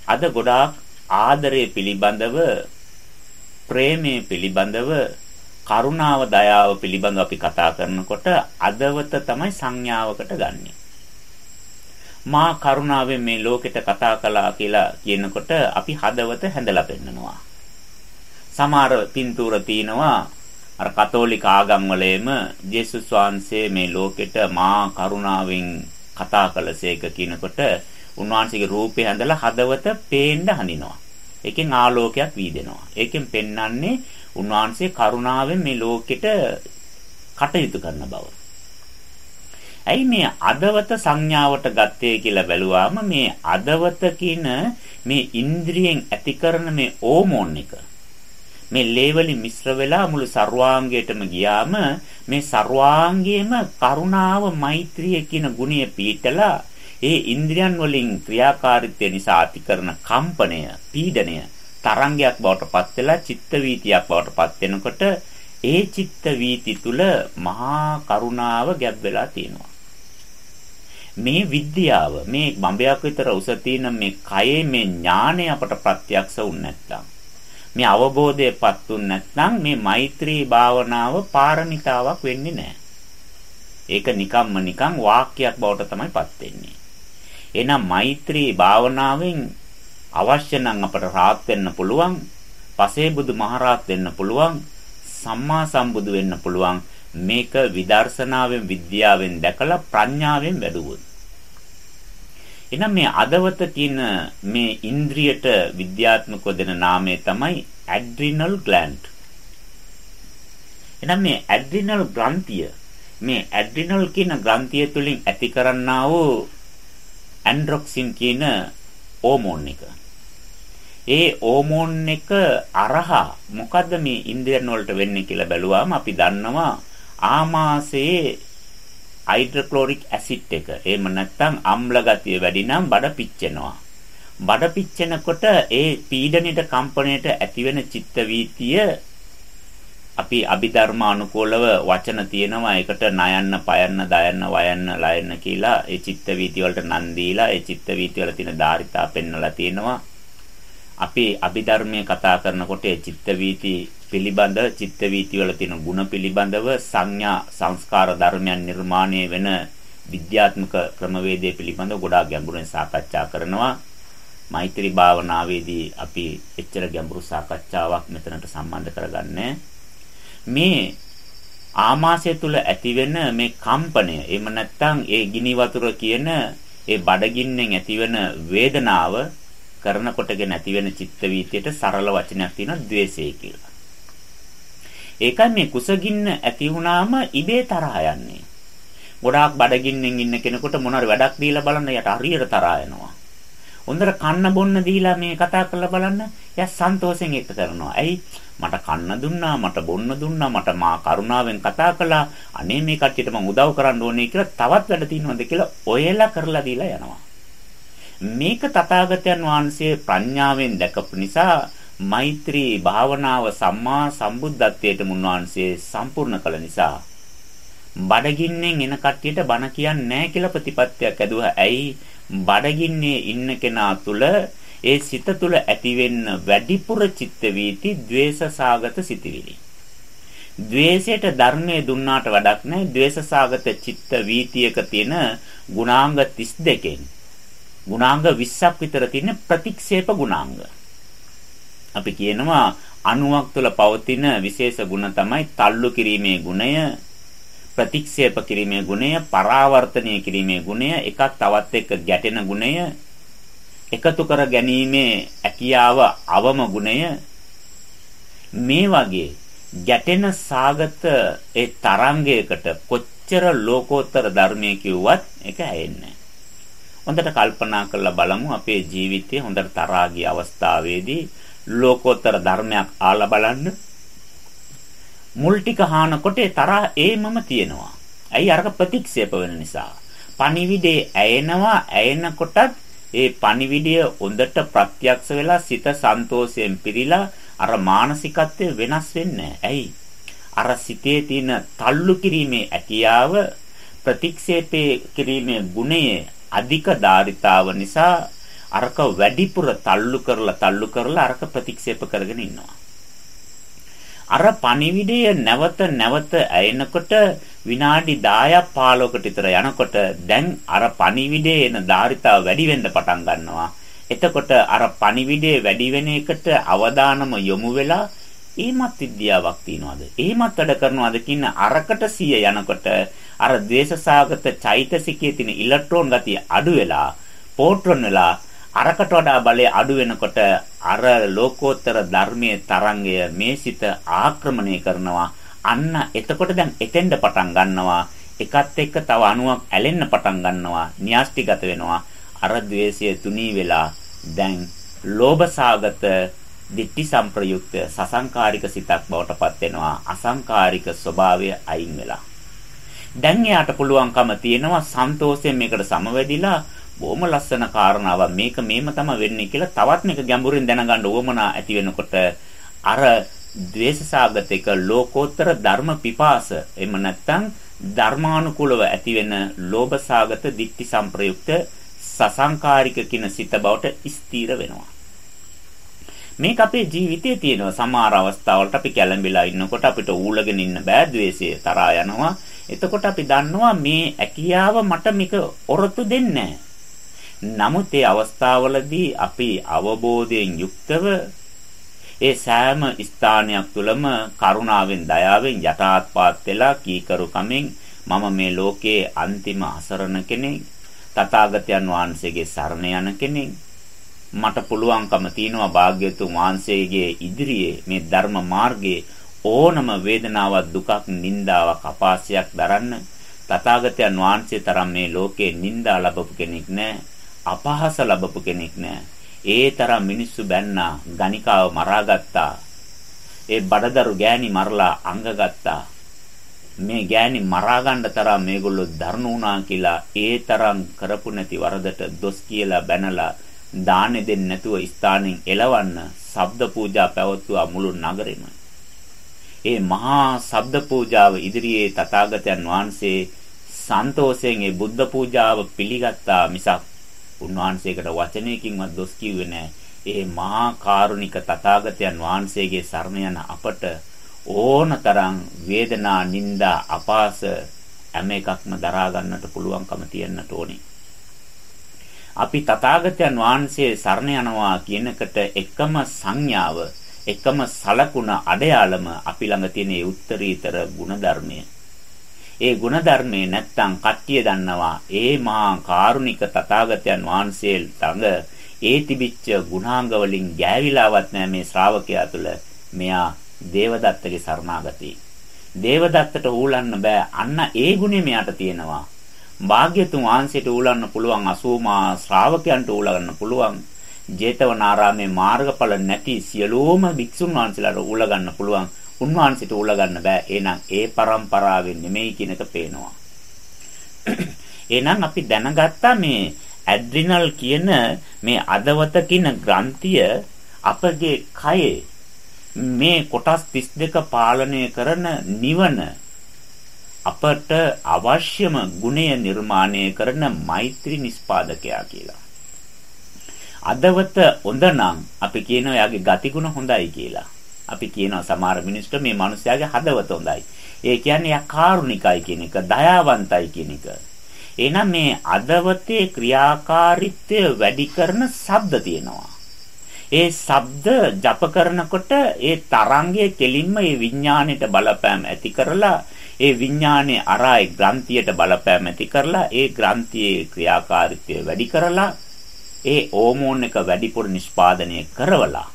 අද ගොඩාක් ආදරය පිළිබඳව ප්‍රේමය පිළිබඳව කරුණාව දයාව පිළිබඳව අපි කතා කරනකොට අදවත තමයි සංඥාවකට ගන්නෙ. මා කරුණාවෙන් මේ ලෝකෙට කතා කළා කියලා කියනකොට අපි හදවත හැඳලා පෙන්නනවා. සමහර පින්තූර තිනවා අර කතෝලික ආගම් වලේම ජේසුස් වහන්සේ මේ ලෝකෙට මා කරුණාවෙන් කතා කළසේක කියනකොට උන්වහන්සේගේ රූපය ඇඳලා හදවත පේන්න හනිනවා. ඒකෙන් ආලෝකයක් වීදෙනවා. ඒකෙන් පෙන්වන්නේ උන්වහන්සේ කරුණාවෙන් මේ ලෝකෙට කටයුතු කරන බව. ඇයි මේ අදවත සංඥාවට ගත්තේ කියලා බැලුවාම මේ අදවත කියන මේ ඉන්ද්‍රියෙන් ඇති කරන මේ ඕමෝන් එක මේ ලේවලි මිශ්‍ර වෙලා මුළු ਸਰවාංගයටම ගියාම මේ ਸਰවාංගයේම කරුණාව මෛත්‍රිය කියන ගුණය පීටලා ඒ ඉන්ද්‍රියන් වලින් ක්‍රියාකාරීත්වය නිසා ඇති කරන කම්පනය පීඩනය තරංගයක් බවට පත් වෙලා චිත්ත වීතියක් බවට පත් වෙනකොට ඒ චිත්ත වීති තුල මහා කරුණාව ගැබ් වෙලා තියෙනවා මේ විද්‍යාව මේ බඹයක් විතර උස තියෙන මේ කයේ මේ ඥානය අපට ප්‍රත්‍යක්ෂ වුනේ නැත්නම් මේ අවබෝධයපත් තුන් නැත්නම් මේ මෛත්‍රී භාවනාව පාරමිතාවක් වෙන්නේ නැහැ. ඒක නිකම්ම නිකං වාක්‍යයක් බවට තමයිපත් වෙන්නේ. එහෙනම් මෛත්‍රී භාවනාවෙන් අවශ්‍ය නම් අපට රාත් වෙන්න පුළුවන්, පසේ බුදු මහරහත් වෙන්න පුළුවන්, සම්මා සම්බුදු වෙන්න පුළුවන්. මේක විදර්ශනාවෙන් විද්‍යාවෙන් දැකලා ප්‍රඥාවෙන් වැඩුවොත් එහෙනම් මේ අදවත කියන මේ ඉන්ද්‍රියට විද්‍යාත්මකව දෙන නාමය තමයි ඇඩ්‍රිනල් ග්ලෑන්ඩ්. එහෙනම් මේ ඇඩ්‍රිනල් ග්‍රන්ථිය මේ ඇඩ්‍රිනල් කියන ග්‍රන්ථිය තුලින් ඇති කරන්නා වූ ඇන්ඩ්‍රොක්සින් කියන හෝමෝන් එක. ඒ හෝමෝන් එක අරහා මොකද්ද මේ ඉන්ද්‍රියන් වලට වෙන්නේ කියලා බැලුවාම අපි දන්නවා ආමාශයේ හයිඩ්‍රොක්ලෝරික් ඇසිඩ් එක. එහෙම නැත්නම් අම්ල ගතිය වැඩි නම් බඩ පිච්චෙනවා. බඩ පිච්චෙනකොට ඒ පීඩනයට කම්පණයට ඇතිවෙන චිත්ත වීතිය අපි අභිධර්ම අනුකූලව වචන තියෙනවා ඒකට නයන්න පයන්න දයන්න වයන්න ලයන්න කියලා ඒ චිත්ත වීති වලට නම් දීලා ඒ චිත්ත වීති වල තියෙන ධාරිතා පෙන්වලා තියෙනවා අපි අභිධර්මයේ කතා කරනකොට ඒ චිත්ත වීති පිළිබඳ චිත්ත වීති වල තියෙන ಗುಣ පිළිබඳව සංඥා සංස්කාර ධර්මයන් නිර්මාණය වෙන විද්‍යාත්මක ක්‍රමවේදය පිළිබඳව ගොඩාක් ගැඹුරින් සාකච්ඡා කරනවා. මෛත්‍රී භාවනාවේදී අපි එච්චර ගැඹුරු සාකච්ඡාවක් මෙතනට සම්බන්ධ කරගන්නේ මේ ආමාශය තුල ඇතිවෙන මේ කම්පනය එහෙම නැත්නම් ඒ ගිනි වතුර කියන ඒ බඩගින්නෙන් ඇතිවෙන වේදනාව කරනකොටගෙන ඇතිවෙන චිත්ත වීතියට සරල වචනයක් තියෙනවා द्वේෂය කියලා. ඒකයි මේ කුසගින්න ඇති වුණාම ඉබේ තරහා යන්නේ. ගොඩාක් බඩගින්නෙන් ඉන්න කෙනෙකුට මොනවාරි වැඩක් දීලා බලන්න යට හරියට තරහා යනවා. හොඳට කන්න බොන්න දීලා මේ කතා කරලා බලන්න එයා සන්තෝෂෙන් එක කරනවා. ඇයි මට කන්න දුන්නා මට බොන්න දුන්නා මට මා කරුණාවෙන් කතා කළා අනේ මේ කට්ටියට මම උදව් කරන්න ඕනේ කියලා තවත් වැඩ තියෙනවද කියලා ඔයලා කරලා දීලා යනවා. මේක තථාගතයන් වහන්සේ ප්‍රඥාවෙන් දැකපු නිසා මෛත්‍රී භාවනාව සම්මා සම්බුද්ධත්වයට මුන්වහන්සේ සම්පූර්ණ කළ නිසා බඩගින්නෙන් එන කට්ටියට බණ කියන්නේ නැහැ කියලා ප්‍රතිපත්තියක් ඇදුවා. ඇයි බඩගින්නේ ඉන්න කෙනා තුල ඒ සිත තුල ඇතිවෙන්න වැඩිපුර චිත්ත වීති ද්වේෂ සාගත සිතිවිලි. ද්වේෂයට ධර්මයේ දුන්නාට වැඩක් නැහැ. ද්වේෂ සාගත චිත්ත වීතියක තියෙන ගුණාංග 32කින් ගුණාංග 20ක් විතර තියෙන ප්‍රතික්ෂේප ගුණාංග. අපි කියනවා අණුවක් තුළ පවතින විශේෂ ගුණ තමයි තල්ලු කිරීමේ ගුණය, ප්‍රතික්ෂේප කිරීමේ ගුණය, පරාවර්තනය කිරීමේ ගුණය, එකක් තවත් එක්ක ගැටෙන ගුණය, එකතු කර ගැනීමේ හැකියාව අවම ගුණය මේ වගේ ගැටෙන සාගත ඒ තරංගයකට කොච්චර ලෝකෝත්තර ධර්මයේ කිව්වත් ඒක ඇයෙන්නේ හොඳට කල්පනා කරලා බලමු අපේ ජීවිතයේ හොඳට තරහා ගිය අවස්ථාවේදී ලෝකෝත්තර ධර්මයක් ආලා බලන්න මුල් ටික හානකොට තරහ ඒමම තියෙනවා. ඇයි අරක ප්‍රතික්ෂේප වෙන නිසා. පණිවිඩේ ඇයෙනවා ඇයෙනකොටත් ඒ පණිවිඩය හොඳට ප්‍රත්‍යක්ෂ වෙලා සිත සන්තෝෂයෙන් පිරීලා අර මානසිකත්වය වෙනස් වෙන්නේ ඇයි? අර සිතේ තියෙන තල්ලු කිරීමේ හැකියාව ප්‍රතික්ෂේපේ කිරීමේ ගුණය අධික ධාරිතාව නිසා අරක වැඩිපුර තල්ලු කරලා තල්ලු කරලා අරක ප්‍රතික්ෂේප කරගෙන ඉන්නවා. අර පණිවිඩය නැවත නැවත ඇයෙනකොට විනාඩි 10ක් 15කට විතර යනකොට දැන් අර පණිවිඩයේ එන ධාරිතාව වැඩි වෙන්න පටන් ගන්නවා. එතකොට අර පණිවිඩයේ වැඩි වෙන එකට අවධානම යොමු වෙලා ඒමත් විද්‍යාවක් තියනවාද? ඒමත් වැඩ කරනවාද කියන අරකට 100 යනකොට අර ද්වේෂසාගත චෛතසිකයේ තියෙන ඉලෙක්ට්‍රෝන ගතිය අඩු වෙලා පෝට්‍රෝන වෙලා අරකට වඩා බලය අඩු වෙනකොට අර ලෝකෝත්තර ධර්මයේ තරංගය මේ සිත ආක්‍රමණය කරනවා. අන්න එතකොට දැන් එතෙන්ද පටන් ගන්නවා. එකත් එක්ක තව අණුවක් ඇලෙන්න පටන් ගන්නවා. න්‍යාස්ටිගත වෙනවා. අර द्वේෂය තුනී වෙලා දැන් ලෝභසාගත දිට්ටි සංප්‍රයුක්ත සසංකාරික සිතක් බවට පත් වෙනවා අසංකාරික ස්වභාවය අයින් වෙලා. දැන් එයාට පුළුවන්කම තියෙනවා සන්තෝෂයෙන් මේකට සමවැදිලා බොහොම ලස්සන කාරණාවක් මේක මේම තමයි වෙන්නේ කියලා තවත් මේක ගැඹුරින් දැනගන්න ඕමනා ඇති වෙනකොට අර ද්වේෂසාගතික ලෝකෝත්තර ධර්ම පිපාස එම නැත්තම් ධර්මානුකූලව ඇති වෙන ලෝභසාගත දික්ටි සංප්‍රයුක්ත සසංකාරික කින සිත බවට ස්ථීර වෙනවා. මේක අපේ ජීවිතයේ තියෙනවා. සමහර අවස්ථාවලට අපි කැළඹිලා ඉන්නකොට අපිට ඌලගෙන ඉන්න බෑ द्वේෂය තරහා යනවා. එතකොට අපි දන්නවා මේ ඇකියාව මට මේක ඔරොත්තු දෙන්නේ නැහැ නමුත් ඒ අවස්ථාවවලදී අපි අවබෝධයෙන් යුක්තව ඒ සෑම ස්ථානයක් තුළම කරුණාවෙන් දයාවෙන් යටාත්පාත් වෙලා කීකරු කමෙන් මම මේ ලෝකයේ අන්තිම අසරණ කෙනෙක් තථාගතයන් වහන්සේගේ සරණ යන කෙනෙක් මට පුළුවන්කම තියෙනවා භාග්‍යතුන් වහන්සේගේ ඉදිරියේ මේ ධර්ම මාර්ගයේ ඕනම වේදනාවක් දුකක් නිന്ദාවක් අපාසයක් දරන්න තථාගතයන් වහන්සේ තරම් මේ ලෝකේ නිന്ദා ලැබපු කෙනෙක් නැහැ අපහාස ලැබපු කෙනෙක් නැහැ ඒ තරම් මිනිස්සු බැන්නා ගණිකාව මරාගත්තා. ඒ බඩදරු ගෑණි මරලා අංගගත්තා. මේ ගෑණි මරාගන්න තරම් මේගොල්ලෝ දරුණු වුණා කියලා ඒ තරම් කරපු නැති වරදට දොස් කියලා බැනලා දානෙ දෙන්නේ නැතුව ස්ථානෙන් එලවන්න ශබ්ද පූජා පැවැත්වුවා මුළු නගරෙම. ඒ මහා ශබ්ද පූජාව ඉදිරියේ තථාගතයන් වහන්සේ සන්තෝෂයෙන් ඒ බුද්ධ පූජාව පිළිගත්තා මිසක් උන්වහන්සේකට වචනයකින්වත් දොස් කිව්වේ නැහැ. ඒ මහා කාරුණික තථාගතයන් වහන්සේගේ සරණ යන අපට ඕනතරම් වේදනා, නිന്ദා, අපාස හැම එකක්ම දරා ගන්නට පුළුවන්කම තියෙන්නට ඕනේ. අපි තථාගතයන් වහන්සේ සරණ යනවා කියනකට එකම සංඥාව එකම සලකුණ අඩයාලම අපි ළඟ තියෙන උත්තරීතර ಗುಣධර්මය. ඒ ಗುಣධර්මේ නැත්තම් කට්ටිය දන්නවා ඒ මහා කාරුණික තථාගතයන් වහන්සේ ළඟ ඒ තිබිච්ච ගුණාංග වලින් ගෑවිලාවත් නැ මේ ශ්‍රාවකයා තුළ මෙයා දේවදත්තගේ සරණාගතී. දේවදත්තට ඌලන්න බෑ අන්න ඒ ගුණය මෙයාට තියෙනවා. භාග්‍යතුන් වහන්සේට ඌලන්න පුළුවන් 80 ශ්‍රාවකයන්ට ඌලන්න පුළුවන්. ජේතවනාරාමේ මාර්ගඵල නැති සියලුම භික්ෂුන් වහන්සේලාට ඌලගන්න පුළුවන්. උන්වහන්සේට ඌලගන්න බෑ. එහෙනම් ඒ પરම්පරාවෙන් නෙමෙයි කියන එක පේනවා. එහෙනම් අපි දැනගත්තා මේ ඇඩ්‍රිනල් කියන මේ අදවත කියන ග්‍රන්ථිය අපගේ කයේ මේ කොටස් 32 පාලනය කරන නිවන අපට අවශ්‍යම ගුණය නිර්මාණය කරන මෛත්‍රී නිස්පාදකයා කියලා. අදවත හොඳනම් අපි කියනවා යාගේ ගතිගුණ හොඳයි කියලා. අපි කියනවා සමහර මිනිස්සුන්ට මේ මිනිස්යාගේ හදවත හොඳයි. ඒ කියන්නේ යා කාරුණිකයි කියන එක, දයාවන්තයි කියන එක. එහෙනම් මේ අදවතේ ක්‍රියාකාරීත්වය වැඩි කරන ශබ්ද තියෙනවා. ඒ ශබ්ද ජප කරනකොට ඒ තරංගයේ කෙලින්ම ඒ විඥාණයට බලපෑම ඇති කරලා ඒ විඥානයේ අරායි ග්‍රන්ථියට බලපෑම ඇති කරලා ඒ ග්‍රන්ථියේ ක්‍රියාකාරීත්වය වැඩි කරලා ඒ හෝමෝන් එක වැඩිපුර නිෂ්පාදනය කරවලා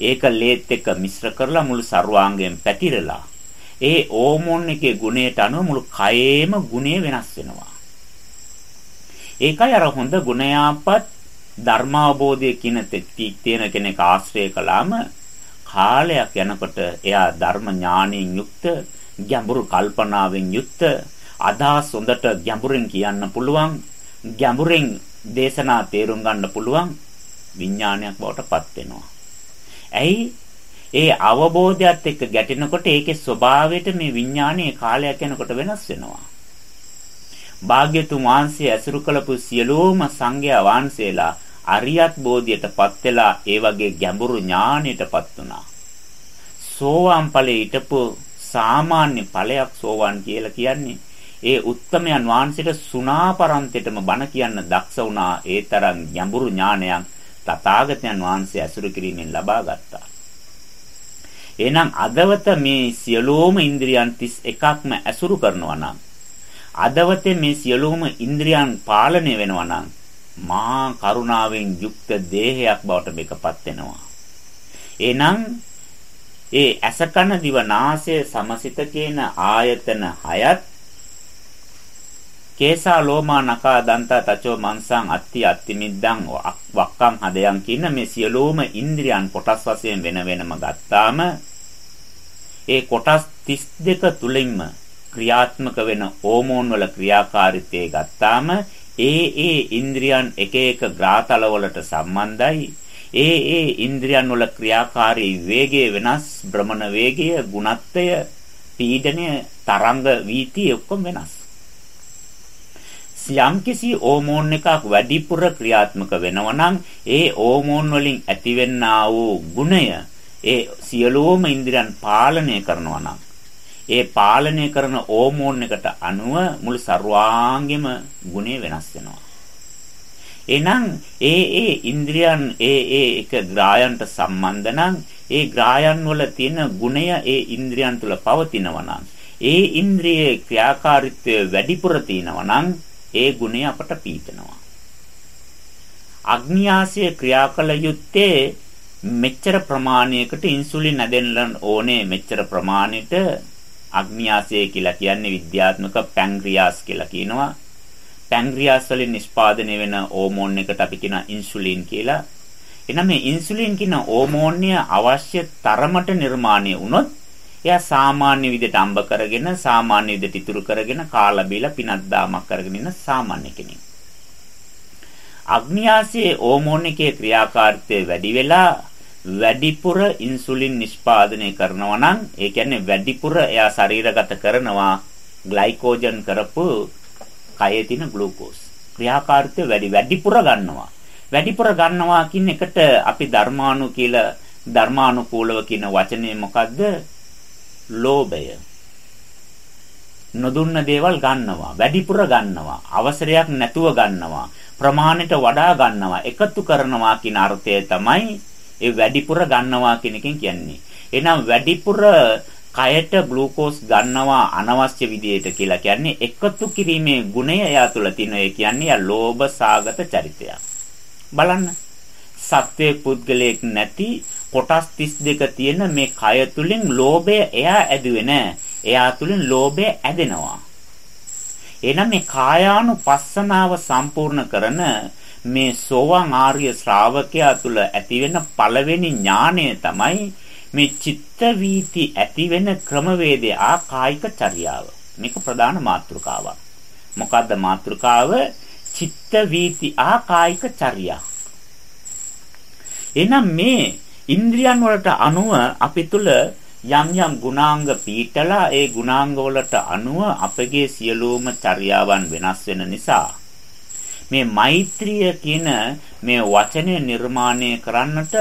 ඒක ලේත් එක්ක මිශ්‍ර කරලා මුළු සර්වාංගයෙන් පැතිරලා ඒ හෝමෝන් එකේ ගුණයට අනුව මුළු කයේම ගුණය වෙනස් වෙනවා. ඒකයි අර හොඳ ගුණයාපත් ධර්මාවබෝධය කියන තියෙන කෙනෙක් ආශ්‍රය කළාම කාලයක් යනකොට එයා ධර්ම ඥාණයෙන් යුක්ත ගැඹුරු කල්පනාවෙන් යුක්ත අදහස් හොඳට ගැඹුරින් කියන්න පුළුවන් ගැඹුරින් දේශනා තේරුම් ගන්න පුළුවන් විඥානයක් බවට පත් වෙනවා. ඇයි ඒ අවබෝධයත් එක්ක ගැටෙනකොට ඒකේ ස්වභාවයට මේ විඥානයේ කාලයක් යනකොට වෙනස් වෙනවා. භාග්‍යතුන් වහන්සේ ඇසුරු කළපු සියලුම සංඝයා වහන්සේලා අරියත් බෝධියටපත් වෙලා ඒ වගේ ගැඹුරු ඥානයටපත් වුණා. සෝවාන් ඵලයේ ඊටපු සාමාන්‍ය ඵලයක් සෝවාන් කියලා කියන්නේ ඒ උත්තමයන් වහන්සේට සුණාපරන්තෙටම බණ කියන්න දක්ෂ වුණා ඒ තරම් ගැඹුරු ඥානයක් තථාගතයන් වහන්සේ ඇසුරු කිරීමෙන් ලබා ගත්තා. එහෙනම් අදවත මේ සියලුම ඉන්ද්‍රියන් 31ක්ම ඇසුරු කරනවා නම් අදවතේ මේ සියලුම ඉන්ද්‍රියන් පාලනය වෙනවා නම් මා කරුණාවෙන් යුක්ත දේහයක් බවට මේකපත් වෙනවා. එහෙනම් ඒ අසකන දිව නාසය සමසිත කියන ආයතන හයත් කේසා ලෝමා නකා දන්තා තචෝ මන්සං අත්ති අත්ති මිද්දං වක්කං හදයන් කියන මේ සියලුම ඉන්ද්‍රියන් කොටස් වශයෙන් වෙන වෙනම ගත්තාම ඒ කොටස් 32 තුලින්ම ක්‍රියාත්මක වෙන හෝමෝන් වල ක්‍රියාකාරීත්වය ගත්තාම ඒ ඒ ඉන්ද්‍රියන් එක එක ග්‍රාතල වලට සම්බන්ධයි. ඒ ඒ ඉන්ද්‍රියන් වල ක්‍රියාකාරී වේගය වෙනස්, භ්‍රමණ වේගය, ගුණත්වය, පීඩනය, තරංග වීතිය ඔක්කොම වෙනස්. යම්කිසි හෝමෝන් එකක් වැඩිපුර ක්‍රියාත්මක වෙනවා නම් ඒ හෝමෝන් වලින් ඇතිවෙනා වූ ගුණය ඒ සියලුම ඉන්ද්‍රියන් පාලනය කරනවා නම් ඒ පාලනය කරන හෝමෝන් එකට අනුව මුළු ਸਰවාංගෙම ගුණය වෙනස් වෙනවා. එහෙනම් ඒ ඒ ඉන්ද්‍රියන් ඒ ඒ එක ග්‍රායන්ට සම්බන්ධ නම් ඒ ග්‍රායන් වල තියෙන ගුණය ඒ ඉන්ද්‍රියන් තුල පවතිනවා නම් ඒ ඉන්ද්‍රියේ ක්‍රියාකාරීත්වය වැඩිපුර තියෙනවා නම් ඒ ගුණය අපට පීතනවා. අග්නියාසය ක්‍රියාකල යුත්තේ මෙච්චර ප්‍රමාණයකට ඉන්සුලින් නැදෙන්න ඕනේ මෙච්චර ප්‍රමාණයට අග්නියාසය කියලා කියන්නේ විද්‍යාත්මක පැන්ක්‍රියාස් කියලා කියනවා. පැන්ක්‍රියාස් වලින් නිෂ්පාදනය වෙන හෝමෝන් එකට අපි කියන ඉන්සුලින් කියලා. එනම් මේ ඉන්සුලින් කියන හෝමෝන්ය අවශ්‍ය තරමට නිර්මාණය වුණොත් එයා සාමාන්‍ය විදිහට අම්බ කරගෙන සාමාන්‍ය විදිහට ඉතුරු කරගෙන කාලා බීලා පිනක් දාමක් කරගෙන ඉන්න සාමාන්‍ය කෙනෙක්. අග්නියාසයේ හෝමෝන් එකේ ක්‍රියාකාරීත්වය වැඩි වෙලා වැඩිපුර ඉන්සුලින් නිෂ්පාදනය කරනවා නම් ඒ කියන්නේ වැඩිපුර එයා ශරීරගත කරනවා ග්ලයිකෝජන් කරපු කයේ තියෙන ග්ලූකෝස් ක්‍රියාකාරීත්වය වැඩි වැඩිපුර ගන්නවා. වැඩිපුර ගන්නවා කියන එකට අපි ධර්මානු කියලා ධර්මානුකූලව කියන වචනේ මොකද්ද? ලෝභය. නොදුන්න දේවල් ගන්නවා වැඩිපුර ගන්නවා අවසරයක් නැතුව ගන්නවා ප්‍රමාණයට වඩා ගන්නවා එකතු කරනවා කියන අර්ථය තමයි ඒ වැඩිපුර ගන්නවා කියන එකෙන් කියන්නේ. එහෙනම් වැඩිපුර කයට ග්ලූකෝස් ගන්නවා අනවශ්‍ය විදියට කියලා කියන්නේ එකතු කිරීමේ ගුණය එයා තුළ තියෙන ඒ කියන්නේ යා ලෝභ සාගත චරිතයක්. බලන්න. සත්වයේ පුද්ගලයෙක් නැති කොටස් 32 තියෙන මේ කය තුලින් ලෝභය එයා ඇදුවේ නැහැ. එයා තුලින් ලෝභය ඇදෙනවා. එහෙනම් මේ කායානුපස්සනාව සම්පූර්ණ කරන මේ සෝවාන් ආර්ය ශ්‍රාවකයා තුල ඇතිවෙන පළවෙනි ඥානය තමයි මේ චිත්ත වීති ඇති වෙන ක්‍රමවේදය ආකායික චර්යාව. මේක ප්‍රධාන මාතෘකාවක්. මොකද්ද මාතෘකාව? චිත්ත වීති ආකායික චර්යා. එහෙනම් මේ ඉන්ද්‍රියන් වලට අනුව අපි තුල යම් යම් ගුණාංග පීඨලා ඒ ගුණාංග වලට අනුව අපගේ සියලුම චර්යාවන් වෙනස් වෙන නිසා මේ මෛත්‍රිය කියන මේ වචනය නිර්මාණය කරන්නට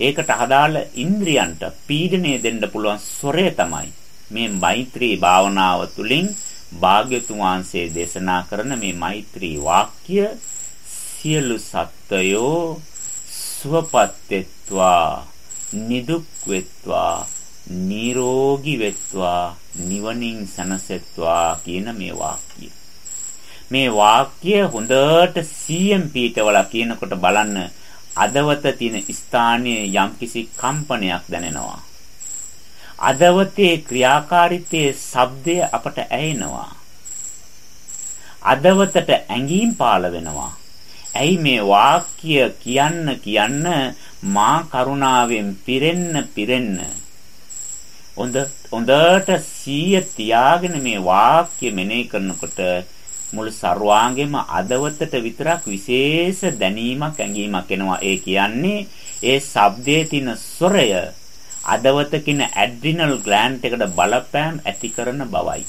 ඒකට අදාළ ඉන්ද්‍රියන්ට පීඩණය දෙන්න පුළුවන් ස්වරය තමයි මේ මෛත්‍රී භාවනාව තුළින් භාග්‍යතුන් වහන්සේ දේශනා කරන මේ මෛත්‍රී වාක්‍ය සියලු සත්වයෝ සුවපත් වෙත්වා නිදුක් වෙත්වා නිරෝගී වෙත්වා නිවනින් සනසෙත්වා කියන මේ වාක්‍යය මේ වාක්‍ය හොඳට සියම් පීඨවල කියනකොට බලන්න අදවත තියෙන ස්ථානයේ යම්කිසි කම්පනයක් දැනෙනවා. අදවතේ ක්‍රියාකාරීත්වයේ ශබ්දය අපට ඇහෙනවා. අදවතට ඇඟීම් පාළ වෙනවා. ඇයි මේ වාක්‍ය කියන්න කියන්න මා කරුණාවෙන් පිරෙන්න පිරෙන්න හොඳ හොඳට සීය තියාගෙන මේ වාක්‍ය මෙනෙහි කරනකොට මුළු සර්වාංගෙම අදවතට විතරක් විශේෂ දැනීමක් ඇඟීමක් එනවා. ඒ කියන්නේ ඒ ශබ්දයේ තියෙන ස්වරය අදවත කියන ඇඩ්‍රිනල් ග්ලෑන්ඩ් එකට බලපෑම් ඇති කරන බවයි.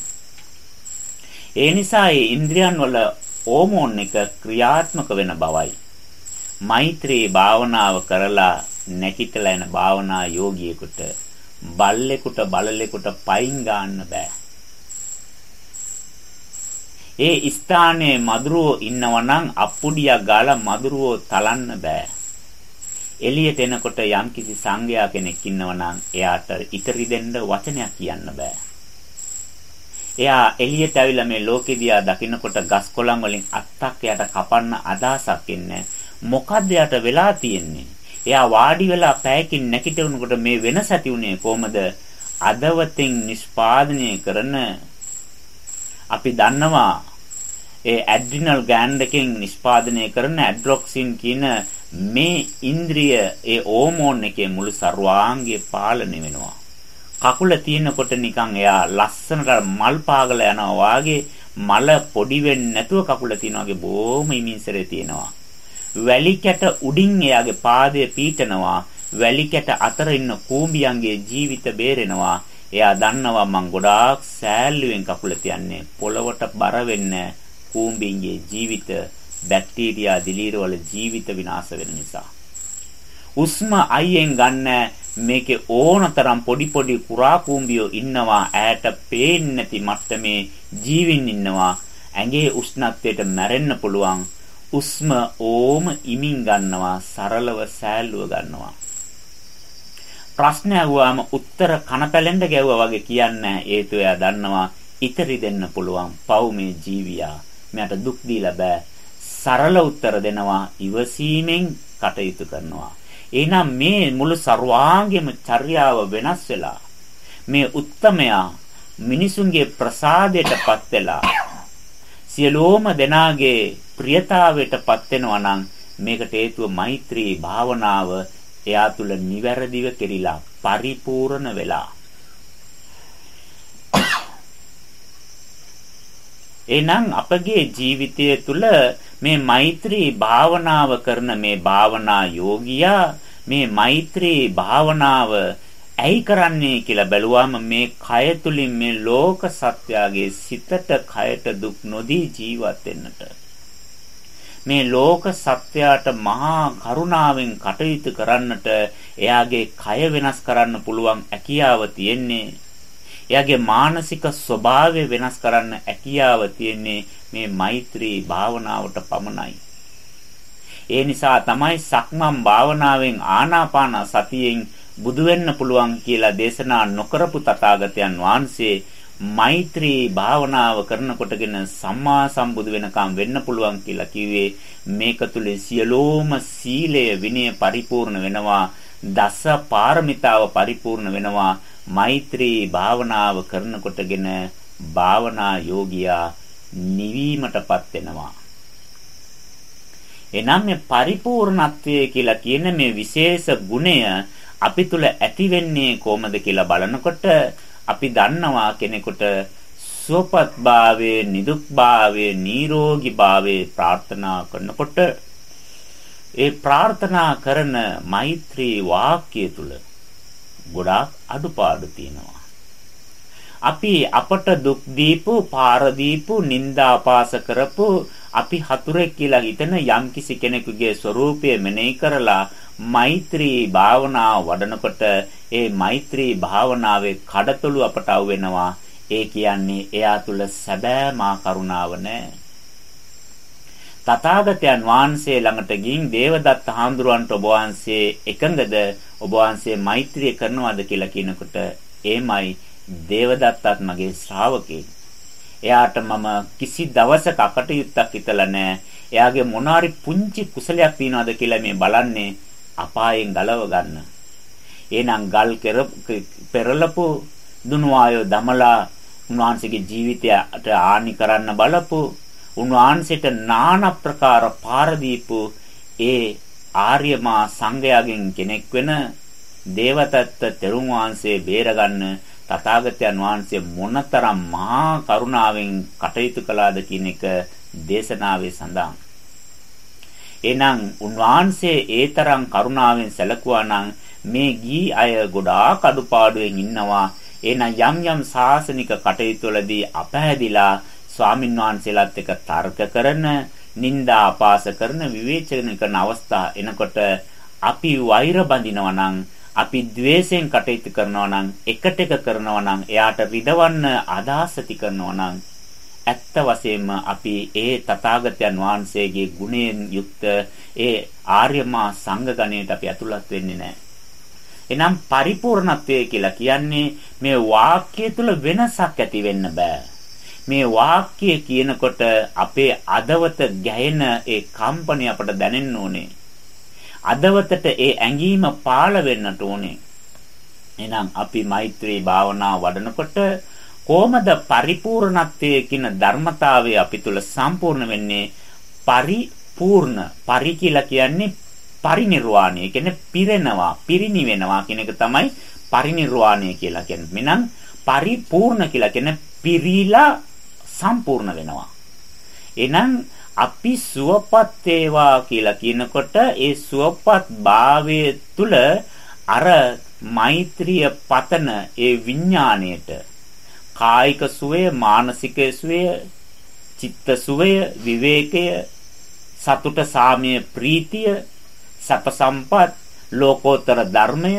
ඒ නිසා ඒ ඉන්ද්‍රියන් වල හෝමෝන් එක ක්‍රියාත්මක වෙන බවයි. මෛත්‍රී භාවනාව කරලා නැකිටලා යන භාවනා යෝගියෙකුට බල්ලෙකුට බලලෙකුට පයින් ගන්න බෑ. ඒ ස්ථානයේ මදුරුවෝ ඉන්නවනම් අප්පුඩියක් ගාලා මදුරුවෝ තලන්න බෑ. එළියට එනකොට යම්කිසි සංඝයා කෙනෙක් ඉන්නවනම් එයාට ඉතරි දෙන්න වචනයක් කියන්න බෑ. එයා එළියට ඇවිල්ලා මේ ලෝකෙ දිහා දකින්නකොට ගස් කොළන් වලින් අත්තක් එයාට කපන්න අදහසක් එන්නේ. මොකද්ද එයාට වෙලා තියෙන්නේ? එයා වාඩි වෙලා පැයකින් නැගිටිනකොට මේ වෙනස ඇති උනේ කොහමද? අදවතින් නිෂ්පාදනය කරන අපි දන්නවා ඒ ඇඩ්‍රිනල් ග්ලෑන්ඩ් එකෙන් නිෂ්පාදනය කරන ඇඩ්‍රොක්සින් කියන මේ ඉන්ද්‍රිය ඒ හෝමෝන් එකේ මුළු සර්වාංගය පාලනය වෙනවා. කකුල තියෙනකොට නිකන් එයා ලස්සනට මල් පාගල යනවා වාගේ මල පොඩි වෙන්නේ නැතුව කකුල තියෙනවා වගේ බොහොම ඉමින්සරේ තියෙනවා. වැලි කැට උඩින් එයාගේ පාදය පීටනවා. වැලි කැට අතර ඉන්න කූඹියන්ගේ ජීවිත බේරෙනවා. එයා දන්නවා මං ගොඩාක් සෑල්ලුවෙන් කකුල තියන්නේ පොළවට බර වෙන්නේ කූඹින්ගේ ජීවිත බැක්ටීරියා දිලීරවල ජීවිත විනාශ වෙන නිසා. උස්ම අයියෙන් ගන්න මේකේ ඕනතරම් පොඩි පොඩි කුරා කූඹියෝ ඉන්නවා ඈට පේන්නේ නැති මට්ටමේ ජීවින් ඉන්නවා. ඇඟේ උෂ්ණත්වයට මැරෙන්න පුළුවන්. උස්ම ඕම ඉමින් ගන්නවා සරලව සෑල්ලුව ගන්නවා. ප්‍රශ්න අහුවාම උත්තර කනපැලෙන්ඩ ගැව්වා වගේ කියන්නේ හේතු එයා දන්නවා ඉතරි දෙන්න පුළුවන් පව් මේ ජීවියා. මෙයාට දුක් දීලා බෑ. සරල උත්තර දෙනවා ඉවසීමෙන් කටයුතු කරනවා. එහෙනම් මේ මුළු ਸਰවාංගෙම චර්යාව වෙනස් වෙලා මේ උත්තමයා මිනිසුන්ගේ ප්‍රසාදයටපත් වෙලා සියලෝම දෙනාගේ ප්‍රියතාවයටපත් වෙනවා නම් මේකට හේතුව මෛත්‍රී භාවනාව එයා තුල නිවැරදිව කෙරිලා පරිපූර්ණ වෙලා එහෙනම් අපගේ ජීවිතය තුළ මේ මෛත්‍රී භාවනාව කරන මේ භාවනා යෝගියා මේ මෛත්‍රී භාවනාව ඇයි කරන්නේ කියලා බැලුවාම මේ කය තුලින් මේ ලෝක සත්‍යයේ සිතට කයට දුක් නොදී ජීවත් වෙන්නට. මේ ලෝක සත්‍යයට මහා කරුණාවෙන් කටයුතු කරන්නට එයාගේ කය වෙනස් කරන්න පුළුවන් හැකියාව තියෙන්නේ එයාගේ මානසික ස්වභාවය වෙනස් කරන්න හැකියාව තියෙන්නේ මේ මෛත්‍රී භාවනාවට පමණයි. ඒ නිසා තමයි සක්මන් භාවනාවෙන් ආනාපාන සතියෙන් බුදු වෙන්න පුළුවන් කියලා දේශනා නොකරපු තථාගතයන් වහන්සේ මෛත්‍රී භාවනාව කරනකොටගෙන සම්මා සම්බුදු වෙනකම් වෙන්න පුළුවන් කියලා කිව්වේ මේක තුලින් සියලෝම සීලය විනය පරිපූර්ණ වෙනවා දස පාරමිතාව පරිපූර්ණ වෙනවා. මෛත්‍රී භාවනාව කරනකොටගෙන භාවනා යෝගියා නිවීමටපත් වෙනවා. එනම් මේ පරිපූර්ණත්වය කියලා කියන මේ විශේෂ ගුණය අපි තුල ඇති වෙන්නේ කොහොමද කියලා බලනකොට අපි දන්නවා කෙනෙකුට සුවපත්භාවයේ නිදුක්භාවයේ නිරෝගීභාවයේ ප්‍රාර්ථනා කරනකොට ඒ ප්‍රාර්ථනා කරන මෛත්‍රී වාක්‍ය තුල ගොඩාක් අඩුපාඩු තියෙනවා. අපි අපට දුක් දීපු, පාර දීපු, නිന്ദාපාස කරපු, අපි හතුරෙක් කියලා හිතන යම්කිසි කෙනෙකුගේ ස්වરૂපය මෙනෙහි කරලා මෛත්‍රී භාවනාව වඩනකොට ඒ මෛත්‍රී භාවනාවේ කඩතොළු අපට අවු වෙනවා. ඒ කියන්නේ එයා තුල සැබෑමා කරුණාව නැහැ. තථාගතයන් වහන්සේ ළඟට ගින් දේවදත්ත හාමුදුරුවන්ට ඔබ වහන්සේ එකඟද ඔබ වහන්සේ මෛත්‍රිය කරනවද කියලා කියනකොට එමයි දේවදත්තත් මගේ ශ්‍රාවකෙක්. එයාට මම කිසි දවසක අකටයුත්තක් හිතලා නැහැ. එයාගේ මොනාරි පුංචි කුසලයක් තියනවද කියලා මේ බලන්නේ අපායෙන් ගලව ගන්න. එහෙනම් ගල් පෙරලපු දුනු ආයෝ දමලා උන්වහන්සේගේ ජීවිතයට ආනි කරන්න බලපු උන්වහන්සේට নানা ප්‍රකාර පාර දීපු ඒ ආර්යමා සංඝයාගෙන් කෙනෙක් වෙන දේවදත්ත තෙරුන් වහන්සේ බේරගන්න තථාගතයන් වහන්සේ මොනතරම් මහා කරුණාවෙන් කටයුතු කළාද කියන එක දේශනාවේ සඳහන්. එහෙනම් උන්වහන්සේ ඒ තරම් කරුණාවෙන් සැලකුවා නම් මේ ගී අය ගොඩාක් අඩුපාඩුවෙන් ඉන්නවා. එහෙනම් යම් යම් සාසනික කටයුතු වලදී අපහැදිලා ස්වාමින්වහන්සේලාත් එක්ක තර්ක කරන, නිନ୍ଦා අපාස කරන, විවේචන කරන අවස්ථා එනකොට අපි වෛර බඳිනවා අපි द्वේෂයෙන් කටයුතු කරනවා නම්, එකට එක කරනවා නම්, එයාට රිදවන්න අදහස් ඇති කරනවා නම් ඇත්ත වශයෙන්ම අපි ඒ තථාගතයන් වහන්සේගේ ගුණයෙන් යුක්ත ඒ ආර්යමා සංඝ ගණයට අපි ඇතුළත් වෙන්නේ නැහැ. එනම් පරිපූර්ණත්වය කියලා කියන්නේ මේ වාක්‍ය තුල වෙනසක් ඇති වෙන්න බෑ. මේ වාක්‍ය කියනකොට අපේ අදවත ගැහෙන ඒ කම්පණය අපට දැනෙන්න ඕනේ. අදවතට ඒ ඇඟීම පාළ වෙන්නට ඕනේ. එහෙනම් අපි මෛත්‍රී භාවනාව වඩනකොට කොහොමද පරිපූර්ණත්වයේ කියන ධර්මතාවය අපි තුල සම්පූර්ණ වෙන්නේ පරිපූර්ණ පරි කියලා කියන්නේ පරිණිරවාණය කියන්නේ පිරෙනවා පිරිණිවෙනවා කියන එක තමයි පරිණිරවාණය කියලා කියන්නේ. මෙනම් පරිපූර්ණ කියලා කියන්නේ පිරීලා සම්පූර්ණ වෙනවා. එහෙනම් අපි සුවපත් වේවා කියලා කියනකොට ඒ සුවපත් භාවයේ තුල අර මෛත්‍රිය පතන ඒ විඥාණයට කායික සුවය, මානසික සුවය, චිත්ත සුවය, විවේකය, සතුට සාමය, ප්‍රීතිය, සප සම්පත්, ලෝකෝත්තර ධර්මය,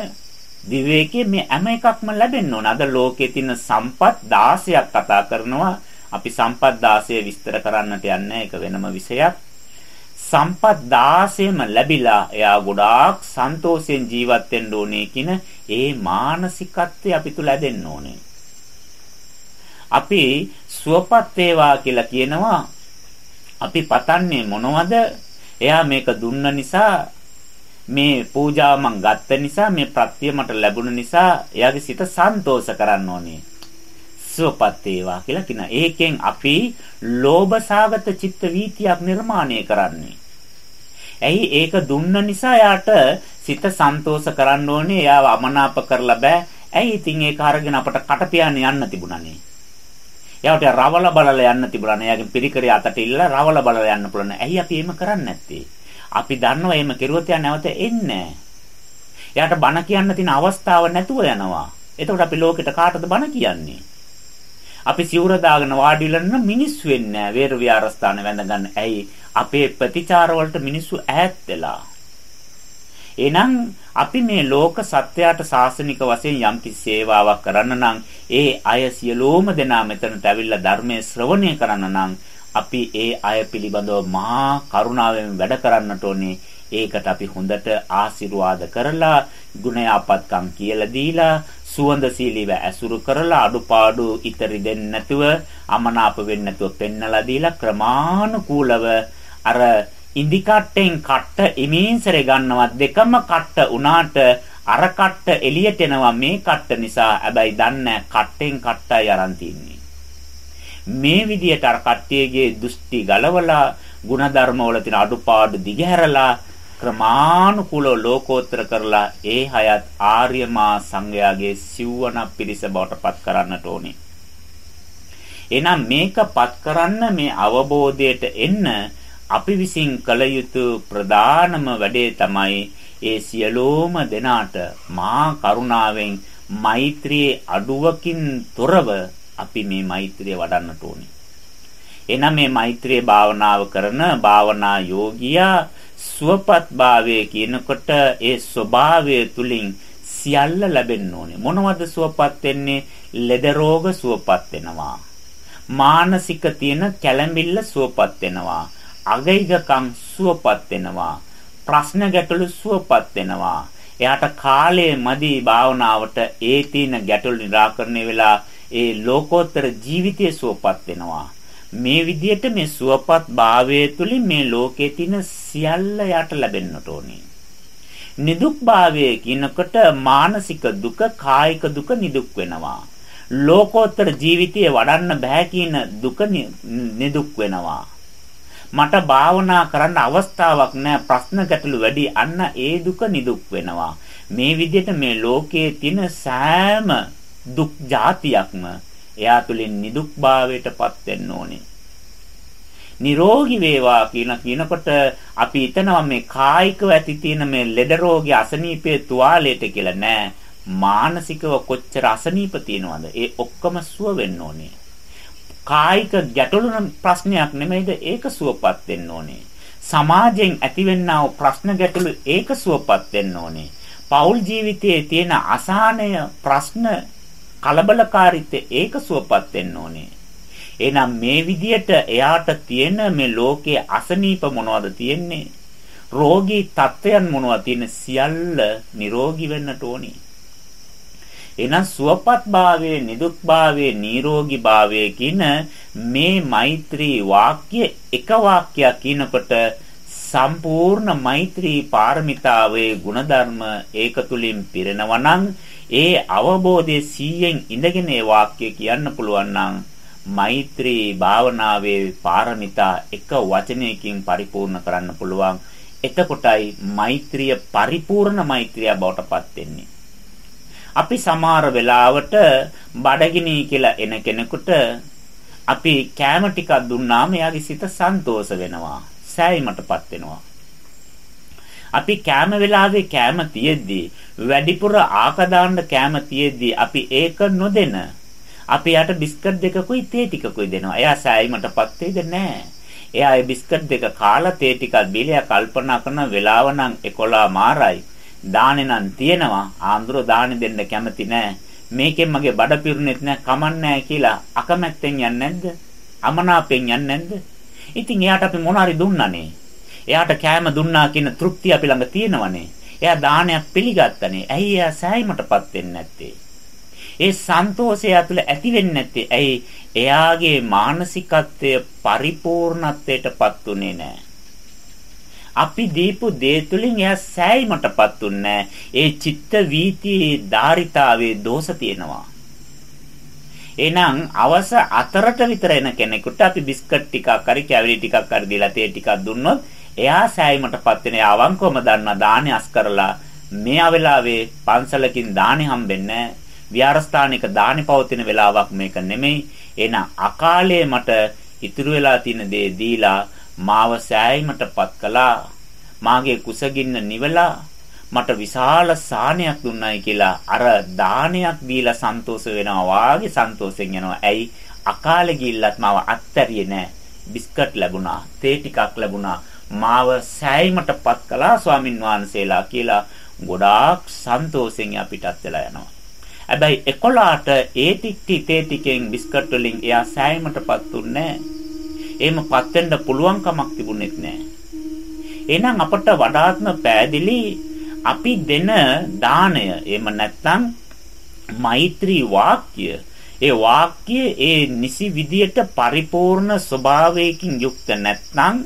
විවේකයේ මේ හැම එකක්ම ලැබෙන්න ඕන. අද ලෝකයේ තියෙන සම්පත් 16ක් කතා කරනවා. අපි සම්පත් 16 විස්තර කරන්නට යන්නේ ඒක වෙනම විෂයක්. සම්පත් 16ම ලැබිලා එයා ගොඩාක් සන්තෝෂයෙන් ජීවත් වෙන්න ඕනේ කියන ඒ මානසිකත්වය අපි තුල ඇදෙන්න ඕනේ. අපි සුවපත් වේවා කියලා කියනවා. අපි පතන්නේ මොනවද? එයා මේක දුන්න නිසා මේ පූජාව මං ගත්ත නිසා මේ ප්‍රත්‍ය මට ලැබුණ නිසා එයාගේ සිත සන්තෝෂ කරන්න ඕනේ. සුවපත් වේවා කියලා කියන. ඒකෙන් අපි ලෝභසාගත චිත්ත වීතියක් නිර්මාණය කරන්නේ. ඇයි ඒක දුන්න නිසා යාට සිත සන්තෝෂ කරන්න ඕනේ. එයාව අමනාප කරලා බෑ. ඇයි ඉතින් ඒක අරගෙන අපට කට පියාගෙන යන්න තිබුණානේ. එයාට රවල බලල යන්න තිබුණා. එයාගේ පිරිකරේ අතට ඉල්ලලා රවල බලල යන්න පුළුවන්. ඇයි අපි එහෙම කරන්නේ නැත්තේ? අපි දන්නවා එහෙම කෙරුවොත් එයා නැවත එන්නේ එයාට බන කියන්න තියෙන අවස්ථාව නැතුව යනවා. එතකොට අපි ලෝකෙට කාටද බන කියන්නේ? අපි සිවුර දාගෙන වාඩි වෙලා මිනිස්සු වෙන්නේ නැහැ. වේර විහාරස්ථාන වැඳ ගන්න. ඇයි? අපේ ප්‍රතිචාර වලට මිනිස්සු ඈත් වෙලා. එහෙනම් අපි මේ ලෝක සත්‍යයට සාසනික වශයෙන් යම්කිසි සේවාවක් කරන්න නම් ඒ අය සියලෝම දෙනා මෙතනට ඇවිල්ලා ධර්මයේ ශ්‍රවණය කරන්න නම් අපි ඒ අය පිළිබඳව මහා කරුණාවෙන් වැඩ කරන්නට ඕනේ. ඒකට අපි හොඳට ආශිර්වාද කරලා ගුණයාපත්කම් කියලා දීලා සුවඳ සීලීව ඇසුරු කරලා අඩුපාඩු ඉතරි දෙන්නේ නැතුව අමනාප වෙන්නේ නැතුව පෙන්නලා දීලා ක්‍රමානුකූලව අර ඉදි කට්ටෙන් කට්ට ඉමීන්සරේ ගන්නවා දෙකම කට්ට උනාට අර කට්ට එළියට එනවා මේ කට්ට නිසා. හැබැයි දන්නේ කට්ටෙන් කට්ටයි අරන් තින්නේ. මේ විදියට අර කට්ටියගේ දෘෂ්ටි ගලවලා ಗುಣධර්ම වල තියෙන අඩුපාඩු දිගහැරලා ක්‍රමානුකූලව ලෝකෝත්තර කරලා ඒ හයත් ආර්යමා සංඝයාගේ සිව්වන පිරිස බවට පත් කරන්නට ඕනේ. එහෙනම් මේකපත් කරන්න මේ අවබෝධයට එන්න අපි විසින් කළ යුතු ප්‍රධානම වැඩේ තමයි ඒ සියලෝම දෙනාට මහා කරුණාවෙන් මෛත්‍රියේ අඩුවකින් තොරව අපි මේ මෛත්‍රිය වඩන්නට ඕනේ. එනම් මේ මෛත්‍රියේ භාවනාව කරන භාවනා යෝගියා සුවපත් භාවයේ කියනකොට ඒ ස්වභාවය තුලින් සියල්ල ලැබෙන්න ඕනේ. මොනවද සුවපත් වෙන්නේ? ලෙඩ රෝග සුවපත් වෙනවා. මානසික තියෙන කැළඹිල්ල සුවපත් වෙනවා. අගයිගකම් සුවපත් වෙනවා. ප්‍රශ්න ගැටළු සුවපත් වෙනවා. එයාට කාලය මදි භාවනාවට ඒ තියෙන ගැටළු निराකරණය වෙලා ඒ ලෝකෝත්තර ජීවිතය සුවපත් වෙනවා. මේ විදිහට මේ සුවපත් භාවය තුළින් මේ ලෝකයේ තියෙන සියල්ල යට ලැබෙන්නට ඕනේ. නිදුක් භාවය කියනකොට මානසික දුක, කායික දුක නිදුක් වෙනවා. ලෝකෝත්තර ජීවිතයේ වඩන්න බෑ කියන දුක නිදුක් වෙනවා. මට භාවනා කරන්න අවස්ථාවක් නැහැ ප්‍රශ්න ගැටලු වැඩි අන්න ඒ දුක නිදුක් වෙනවා මේ විදිහට මේ ලෝකයේ තියෙන සෑම දුක් જાතියක්ම එයා තුලින් නිදුක්භාවයටපත් වෙන්න ඕනේ. නිරෝගී වේවා කියන කියනකොට අපි හිතනවා මේ කායිකව ඇති තියෙන මේ ලෙඩ රෝගී අසනීපයේ තුවාලයට කියලා නෑ. මානසිකව කොච්චර අසනීප තියෙනවද? ඒ ඔක්කොම සුව වෙන්න ඕනේ. කායික ගැටලු ප්‍රශ්නයක් නෙමෙයිද? ඒක සුවපත් වෙන්න ඕනේ. සමාජයෙන් ඇතිවෙනා වූ ප්‍රශ්න ගැටලු ඒක සුවපත් වෙන්න ඕනේ. පෞල් ජීවිතයේ තියෙන අසහනය ප්‍රශ්න කලබලකාරීත්වය ඒක සුවපත් වෙන්න ඕනේ. එහෙනම් මේ විදියට එයාට තියෙන මේ ලෝකයේ අසනීප මොනවද තියෙන්නේ? රෝගී තත්ත්වයන් මොනවද තියෙන සියල්ල නිරෝගී වෙන්නට ඕනේ. එහෙනම් සුවපත් භාවයේ නිදුක් භාවයේ නිරෝගී භාවයේ කියන මේ මෛත්‍රී වාක්‍ය එක වාක්‍යයක් කියනකොට සම්පූර්ණ මෛත්‍රී පාරමිතාවේ ಗುಣධර්ම ඒක තුලින් පිරෙනවා නම් ඒ අවබෝධයේ 100න් ඉඳගෙන ඒ වාක්‍ය කියන්න පුළුවන් නම් මෛත්‍රී භාවනාවේ පාරමිතා එක වචනයකින් පරිපූර්ණ කරන්න පුළුවන් එතකොටයි මෛත්‍රිය පරිපූර්ණ මෛත්‍රිය බවට පත් වෙන්නේ අපි සමහර වෙලාවට බඩගිනි කියලා එන කෙනෙකුට අපි කෑම ටිකක් දුන්නාම එයාගේ සිත සන්තෝෂ වෙනවා. සෑයීමටපත් වෙනවා. අපි කෑම වෙලාවේ කෑම තියෙද්දි වැඩිපුර ආකදාන්න කෑම තියෙද්දි අපි ඒක නොදෙන. අපි යට බිස්කට් දෙකකුයි තේ ටිකකුයි දෙනවා. එයා සෑයීමටපත් වෙයිද නැහැ. එයා ඒ බිස්කට් දෙක කාලා තේ ටිකක් බීලා කල්පනා කරන වෙලාව නම් 11 මාරයි. දානේ නම් තියෙනවා ආන්දර දානේ දෙන්න කැමති නෑ මේකෙන් මගේ බඩ පිරුණෙත් නෑ කමන්නේ කියලා අකමැත්තෙන් යන්නේ නැද්ද අමනාපෙන් යන්නේ නැද්ද ඉතින් එයාට අපි මොන හරි දුන්නානේ එයාට කෑම දුන්නා කියන තෘප්තිය අපි ළඟ තියෙනවනේ. එයා දානයක් පිළිගත්තනේ. ඇයි එයා සෑයීමටපත් වෙන්නේ නැත්තේ? ඒ සන්තෝෂය ඇතුළ ඇති වෙන්නේ නැත්තේ? ඇයි එයාගේ මානසිකත්වය පරිපූර්ණත්වයටපත් උනේ නැහැ අපි දීපු දේ තුලින් එයා සෑයීමටපත් උන්නේ ඒ චිත්ත වීතියේ ධාරිතාවේ දෝෂ තියෙනවා. එහෙනම් අවස අතරට විතර එන කෙනෙකුට අපි බිස්කට් ටිකක් හරි කැවිලි ටිකක් හරි දීලා තේ ටිකක් දුන්නොත් එයා සෑයීමටපත් වෙන අවංකවම දන්නා දානේ අස් කරලා මේ වෙලාවේ පන්සලකින් දානේ හම්බෙන්නේ විහාරස්ථානික දානේ පවතින වෙලාවක් මේක නෙමෙයි. එහෙනම් අකාලේ මට ඉතුරු වෙලා තියෙන දේ දීලා මාව සෑයීමටපත් කළා මාගේ කුසගින්න නිවලා මට විශාල සානයක් දුන්නයි කියලා අර දානයක් දීලා සන්තෝෂ වෙනවා වාගේ සන්තෝෂෙන් යනවා. ඇයි අකාලේ ගිල්ලත් මාව අත්තරියේ නෑ. බිස්කට් ලැබුණා, තේ ටිකක් ලැබුණා, මාව සෑයීමටපත් කළා ස්වාමින් වහන්සේලා කියලා ගොඩාක් සන්තෝෂෙන් අපිටත් වෙලා යනවා. හැබැයි 11ට ඒ ටික්ටි තේ ටිකෙන් බිස්කට් වලින් එයා සෑයීමටපත් උන්නේ එහෙමපත් වෙන්න පුළුවන් කමක් තිබුණෙත් නැහැ. එහෙනම් අපට වඩාත්ම පෑදිලි අපි දෙන දාණය එහෙම නැත්නම් මෛත්‍රී වාක්‍ය ඒ වාක්‍ය ඒ නිසි විදියට පරිපූර්ණ ස්වභාවයකින් යුක්ත නැත්නම්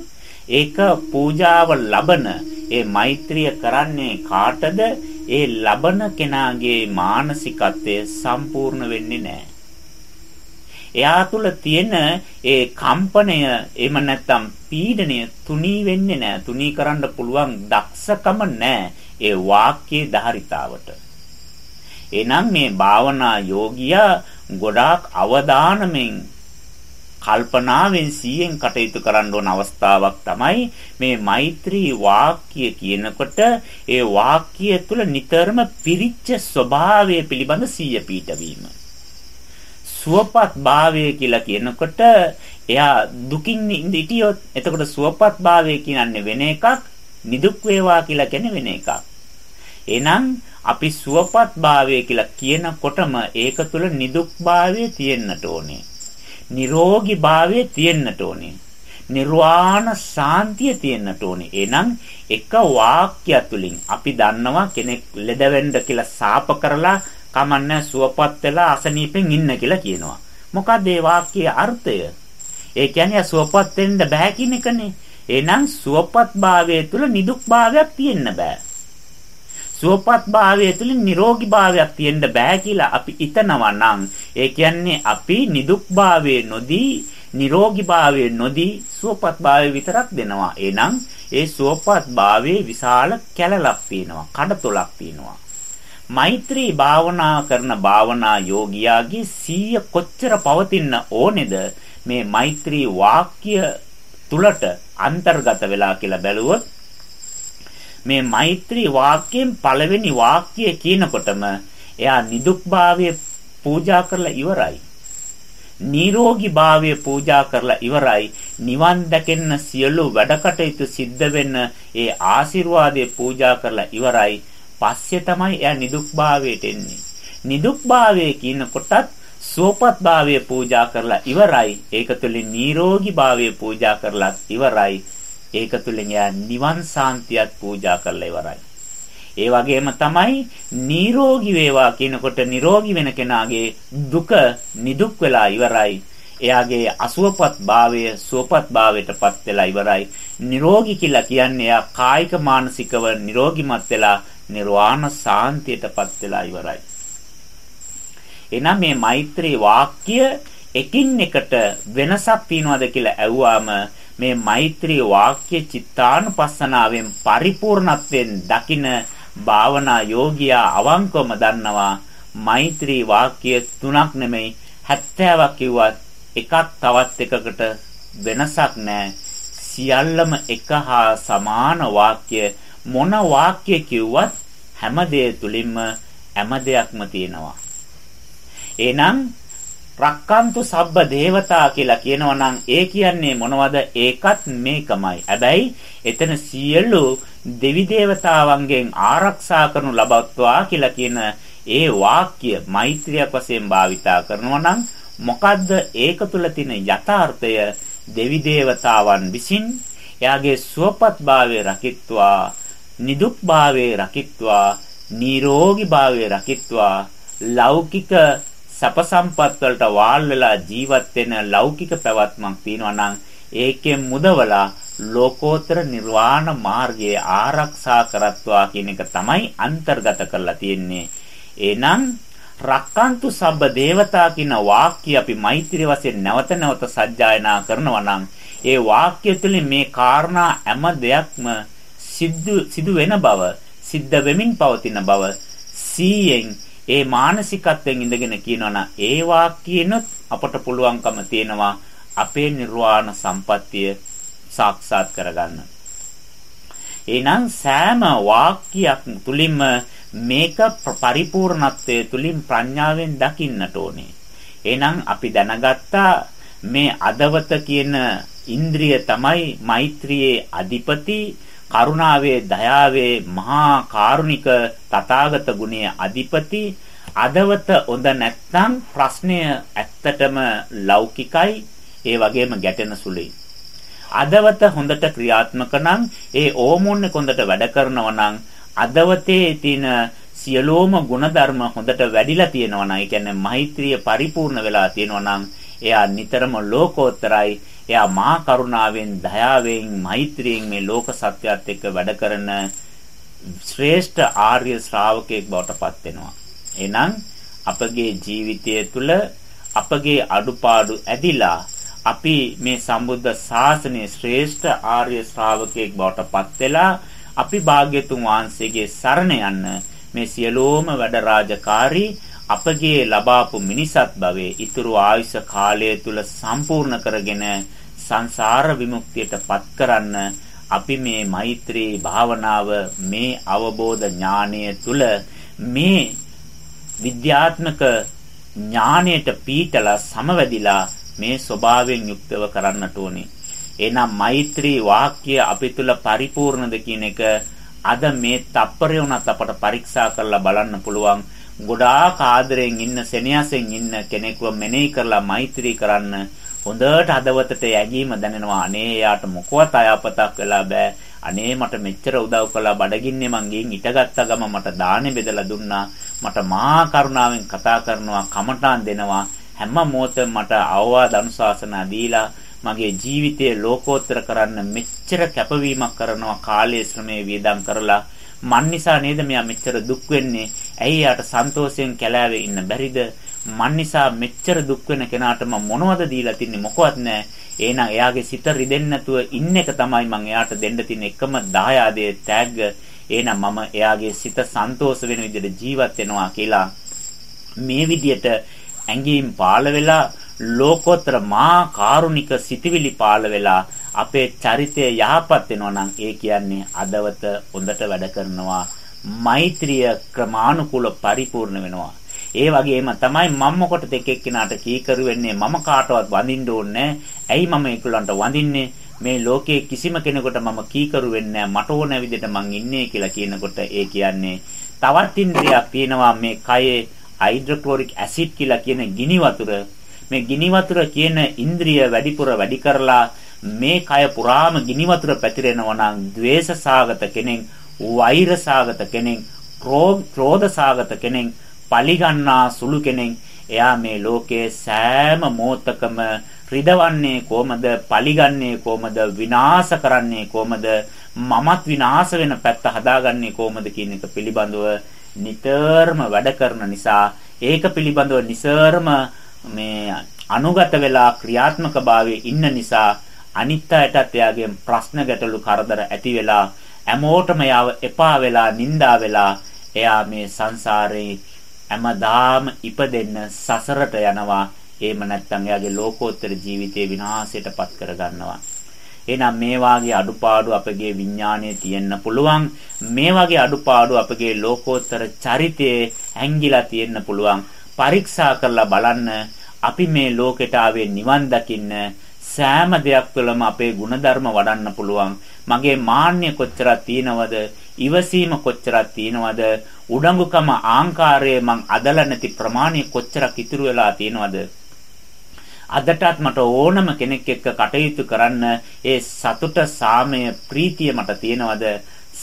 ඒක පූජාව ලබන ඒ මෛත්‍රිය කරන්නේ කාටද ඒ ලබන කෙනාගේ මානසිකත්වය සම්පූර්ණ වෙන්නේ නැහැ. එයා තුල තියෙන ඒ කම්පනය එහෙම නැත්නම් පීඩනය තුනී වෙන්නේ නැහැ. තුනී කරන්න පුළුවන් දක්ෂකම නැහැ ඒ වාක්‍යයේ ධාරිතාවට. එනම් මේ භාවනා යෝගියා ගොඩාක් අවධානමෙන් කල්පනාවෙන් සියෙන් කටයුතු කරන්න ඕන අවස්ථාවක් තමයි මේ මෛත්‍රී වාක්‍ය කියනකොට ඒ වාක්‍ය තුළ නිතරම පිරිච්ච ස්වභාවය පිළිබඳ සිය පීඨවීම. සුවපත් භාවය කියලා කියනකොට එයා දුකින් ඉඳිටියොත් එතකොට සුවපත් භාවය කියන්නේ වෙන එකක් නිදුක් වේවා කියලා කියන්නේ වෙන එකක්. එහෙනම් අපි සුවපත් භාවය කියලා කියනකොටම ඒක තුළ නිදුක් භාවය තියෙන්නට ඕනේ. නිරෝගී භාවය තියෙන්නට ඕනේ. නිර්වාණ සාන්තිය තියෙන්නට ඕනේ. එහෙනම් එක වාක්‍ය තුලින් අපි දන්නවා කෙනෙක් ලෙඩ වෙන්න කියලා සාප කරලා කමන්නේ සුවපත් වෙලා අසනීපෙන් ඉන්න කියලා කියනවා. මොකද ඒ වාක්‍යයේ අර්ථය? ඒ කියන්නේ සුවපත් වෙන්න බෑ කියන එකනේ. එහෙනම් සුවපත් භාවය තුල නිදුක් භාවයක් තියෙන්න බෑ. සුවපත් භාවය තුළින් නිරෝගී භාවයක් තියෙන්න බෑ කියලා අපි හිතනවා නම් ඒ කියන්නේ අපි නිදුක් භාවයේ නොදී නිරෝගී භාවයේ නොදී සුවපත් භාවය විතරක් දෙනවා. එහෙනම් ඒ සුවපත් භාවයේ විශාල කැලලක් තියෙනවා. කඩතොලක් තියෙනවා. මෛත්‍රී භාවනා කරන භාවනා යෝගියාගේ සීය කොච්චර පවතින්න ඕනේද මේ මෛත්‍රී වාක්‍ය තුලට අන්තර්ගත වෙලා කියලා බැලුවොත් මේ මෛත්‍රී වාක්‍යයෙන් පළවෙනි වාක්‍යය කියනකොටම එයා නිදුක්භාවය පූජා කරලා ඉවරයි. නිරෝගී භාවය පූජා කරලා ඉවරයි. නිවන් දැකෙන්න සියලු වැඩ කටයුතු සිද්ධ වෙන්න ඒ ආශිර්වාදය පූජා කරලා ඉවරයි. පස්සේ තමයි එයා නිදුක් භාවයට එන්නේ. නිදුක් භාවය කියනකොටත් සුවපත් භාවය පූජා කරලා ඉවරයි. ඒක තුළින් නිරෝගී භාවය පූජා කරලා ඉවරයි. ඒක තුළින් එයා නිවන් සාන්තියත් පූජා කරලා ඉවරයි. ඒ වගේම තමයි නිරෝගී වේවා කියනකොට නිරෝගී වෙන කෙනාගේ දුක නිදුක් වෙලා ඉවරයි. එයාගේ අසුවපත් භාවය සුවපත් භාවයටපත් වෙලා ඉවරයි. නිරෝගී කියලා කියන්නේ එයා කායික මානසිකව නිරෝගීමත් වෙලා නිර්වාණ සාන්තියටපත් වෙලා ඉවරයි. එනම් මේ මෛත්‍රී වාක්‍ය එකින් එකට වෙනසක් තියනවාද කියලා ඇහුවාම මේ මෛත්‍රී වාක්‍ය චිත්තානුපස්සනාවෙන් පරිපූර්ණත්වයෙන් දකින භාවනා යෝගියා අවංකවම දන්නවා මෛත්‍රී වාක්‍ය තුනක් නෙමෙයි 70ක් කිව්වත් එකක් තවත් එකකට වෙනසක් නැහැ සියල්ලම එක හා සමාන වාක්‍ය මොන වාක්‍ය කිව්වත් හැම දෙය තුලින්ම හැම දෙයක්ම තියෙනවා. එහෙනම් රක්칸තු සබ්බ දේවතා කියලා කියනවා නම් ඒ කියන්නේ මොනවද? ඒකත් මේකමයි. හැබැයි එතන සියලු දෙවි දේවතාවන්ගෙන් ආරක්ෂා කරනු ලබත්වා කියලා කියන ඒ වාක්‍ය මෛත්‍රියක් වශයෙන් භාවිතා කරනවා නම් මොකද්ද ඒක තුල තියෙන යථාර්ථය දෙවි දේවතාවන් විසින් එයාගේ සුවපත්භාවය රකිත්වා නිදුක් භාවයේ රකිත්වා නිරෝගී භාවයේ රකිත්වා ලෞකික සැප සම්පත් වලට වාල් වෙලා ජීවත් වෙන ලෞකික පැවැත්මක් තියෙනවා නම් ඒකෙන් මුදවලා ලෝකෝත්තර නිර්වාණ මාර්ගයේ ආරක්ෂා කරත්වා කියන එක තමයි අන්තර්ගත කරලා තියෙන්නේ. එහෙනම් රක්칸තු සබ්බ දේවතා කියන වාක්‍ය අපි මෛත්‍රී වශයෙන් නැවත නැවත සජ්ජායනා කරනවා නම් ඒ වාක්‍ය තුළින් මේ කාරණා හැම දෙයක්ම සිද්ධ සිදු වෙන බව සිද්ධ වෙමින් පවතින බව සීයෙන් ඒ මානසිකත්වයෙන් ඉඳගෙන කියනවනම් ඒ වාක්‍යනොත් අපට පුළුවන්කම තියෙනවා අපේ නිර්වාණ සම්පත්තිය සාක්ෂාත් කරගන්න. එහෙනම් සෑම වාක්‍යයක් තුලින්ම මේක පරිපූර්ණත්වයේ තුලින් ප්‍රඥාවෙන් දකින්නට ඕනේ. එහෙනම් අපි දැනගත්තා මේ අදවත කියන ඉන්ද්‍රිය තමයි මෛත්‍රියේ අධිපති කරුණාවේ දයාවේ මහා කාරුණික තථාගත ගුණයේ අධිපති. අදවත හොඳ නැත්නම් ප්‍රශ්නය ඇත්තටම ලෞකිකයි. ඒ වගේම ගැටෙන සුළුයි. අදවත හොඳට ක්‍රියාත්මක නම් ඒ ඕමෝන්නේ හොඳට වැඩ කරනවා නම් අදවතේ තියෙන සියලෝම ಗುಣධර්ම හොඳට වැඩිලා තියෙනවා නම් ඒ කියන්නේ මෛත්‍රිය පරිපූර්ණ වෙලා තියෙනවා නම් එයා නිතරම ලෝකෝත්තරයි එයා මහා කරුණාවෙන් දයාවෙන් මෛත්‍රියෙන් මේ ලෝක සත්‍යයත් එක්ක වැඩ කරන ශ්‍රේෂ්ඨ ආර්ය ශ්‍රාවකයෙක් බවට පත් වෙනවා. එහෙනම් අපගේ ජීවිතය තුළ අපගේ අඩුපාඩු ඇදිලා අපි මේ සම්බුද්ධ ශාසනයේ ශ්‍රේෂ්ඨ ආර්ය ශ්‍රාවකයෙක් බවට පත් වෙලා අපි භාග්‍යතුන් වහන්සේගේ සරණ යන්න මේ සියලෝම වැඩ රාජකාරී අපගේ ලබාපු මිනිසත් භවයේ ඊතුරු ආයුෂ කාලය තුල සම්පූර්ණ කරගෙන සංසාර විමුක්තියට පත් කරන්න අපි මේ මෛත්‍රී භාවනාව මේ අවබෝධ ඥානය තුල මේ විද්‍යාත්මක ඥානයට පීඨලා සමවැදිලා මේ ස්වභාවයෙන් යුක්තව කරන්නට ඕනේ. එහෙනම් මෛත්‍රී වාක්‍ය අපි තුල පරිපූර්ණද කියන එක අද මේ තප්පරේ උනත් අපට පරීක්ෂා කරලා බලන්න පුළුවන්. ගොඩාක් ආදරෙන් ඉන්න සෙනෙහසෙන් ඉන්න කෙනෙකුව මෙනෙහි කරලා මෛත්‍රී කරන්න හොඳට හදවතට යැගීම දැනෙනවා. අනේ යාට මොකවත් අයපතක් වෙලා බෑ. අනේ මට මෙච්චර උදව් කළා. බඩගින්නේ මං ගින් ඉටගත්ත ගම මට දානේ බෙදලා දුන්නා. මට මහා කරුණාවෙන් කතා කරනවා කමටාන් දෙනවා. හැම මොහොතෙම මට අවවාද අනුශාසනා දීලා මගේ ජීවිතය ලෝකෝත්තර කරන්න මෙච්චර කැපවීමක් කරනවා. කාලයේ ශ්‍රමයේ වියදම් කරලා මන් නිසා නේද මෙයා මෙච්චර දුක් වෙන්නේ? ඇයි යාට සන්තෝෂයෙන් කැලෑවේ ඉන්න බැරිද? මන් නිසා මෙච්චර දුක් වෙන කෙනාට මම මොනවද දීලා තින්නේ මොකවත් නැහැ. එහෙනම් එයාගේ සිත රිදෙන්නේ නැතුව ඉන්න එක තමයි මම එයාට දෙන්න තියෙන එකම දායාදයේ තෑග්ග. එහෙනම් මම එයාගේ සිත සන්තෝෂ වෙන විදිහට ජීවත් වෙනවා කියලා මේ විදිහට ඇඟීම් පාළ වෙලා ලෝකෝත්තර මා කාරුණික සිටිවිලි පාළ වෙලා අපේ චරිතය යහපත් වෙනවා නම් ඒ කියන්නේ අදවත හොඳට වැඩ කරනවා මෛත්‍රිය ක්‍රමානුකූල පරිපූර්ණ වෙනවා. ඒ වගේම තමයි මම මොකටද එක එක්කිනාට කීකරු වෙන්නේ? මම කාටවත් වඳින්න ඕනේ ඇයි මම ඒගොල්ලන්ට වඳින්නේ? මේ ලෝකයේ කිසිම කෙනෙකුට මම කීකරු වෙන්නේ මට ඕන විදිහට මං ඉන්නේ කියලා කියනකොට ඒ කියන්නේ තවත් ඉන්ද්‍රියක් තියෙනවා මේ කයේ හයිඩ්‍රොක්ලොරික් ඇසිඩ් කියලා කියන ගිනි වතුර. මේ ගිනි වතුර කියන ඉන්ද්‍රිය වැඩිපුර වැඩි කරලා මේ කය පුරාම ගිනි වතුර පැතිරෙනවා නම් द्वේෂ සාගත කෙනෙක්, වෛර සාගත කෙනෙක්, ක්‍රෝධ සාගත කෙනෙක්, පලිගන්නා සුළු කෙනෙක්. එයා මේ ලෝකයේ සෑම මොහොතකම රිදවන්නේ කොහමද පලිගන්නේ කොහමද විනාශ කරන්නේ කොහමද මමත් විනාශ වෙන පැත්ත හදාගන්නේ කොහමද කියන එක පිළිබඳව නිතරම වැඩ කරන නිසා ඒක පිළිබඳව නිසරම මේ අනුගත වෙලා ක්‍රියාත්මක භාවයේ ඉන්න නිසා අනිත් අයටත් එයාගෙන් ප්‍රශ්න ගැටලු කරදර ඇති වෙලා හැමෝටම යාව එපා වෙලා නිඳා වෙලා එයා මේ සංසාරේ හැමදාම ඉපදෙන්න සසරට යනවා. එහෙම නැත්නම් එයාගේ ලෝකෝත්තර ජීවිතේ විනාශයටපත් කරගන්නවා. එහෙනම් මේ වාගේ අඩුපාඩු අපගේ විඥානයේ තියෙන්න පුළුවන්. මේ වගේ අඩුපාඩු අපගේ ලෝකෝත්තර චරිතයේ හැංගිලා තියෙන්න පුළුවන්. පරීක්ෂා කරලා බලන්න. අපි මේ ලෝකෙට ආවේ නිවන් දකින්න. සෑම දෙයක් තුළම අපේ ಗುಣධර්ම වඩන්න පුළුවන්. මගේ මාන්නය කොච්චරක් තියෙනවද? ඉවසීම කොච්චරක් තියෙනවද? උඩඟුකම ආංකාරයේ මං අදලා නැති ප්‍රමාණය කොච්චරක් ඉතුරු වෙලා තියෙනවද? අදටත් මට ඕනම කෙනෙක් එක්ක කටයුතු කරන්න ඒ සතුට සාමය ප්‍රීතිය මට තියෙනවද?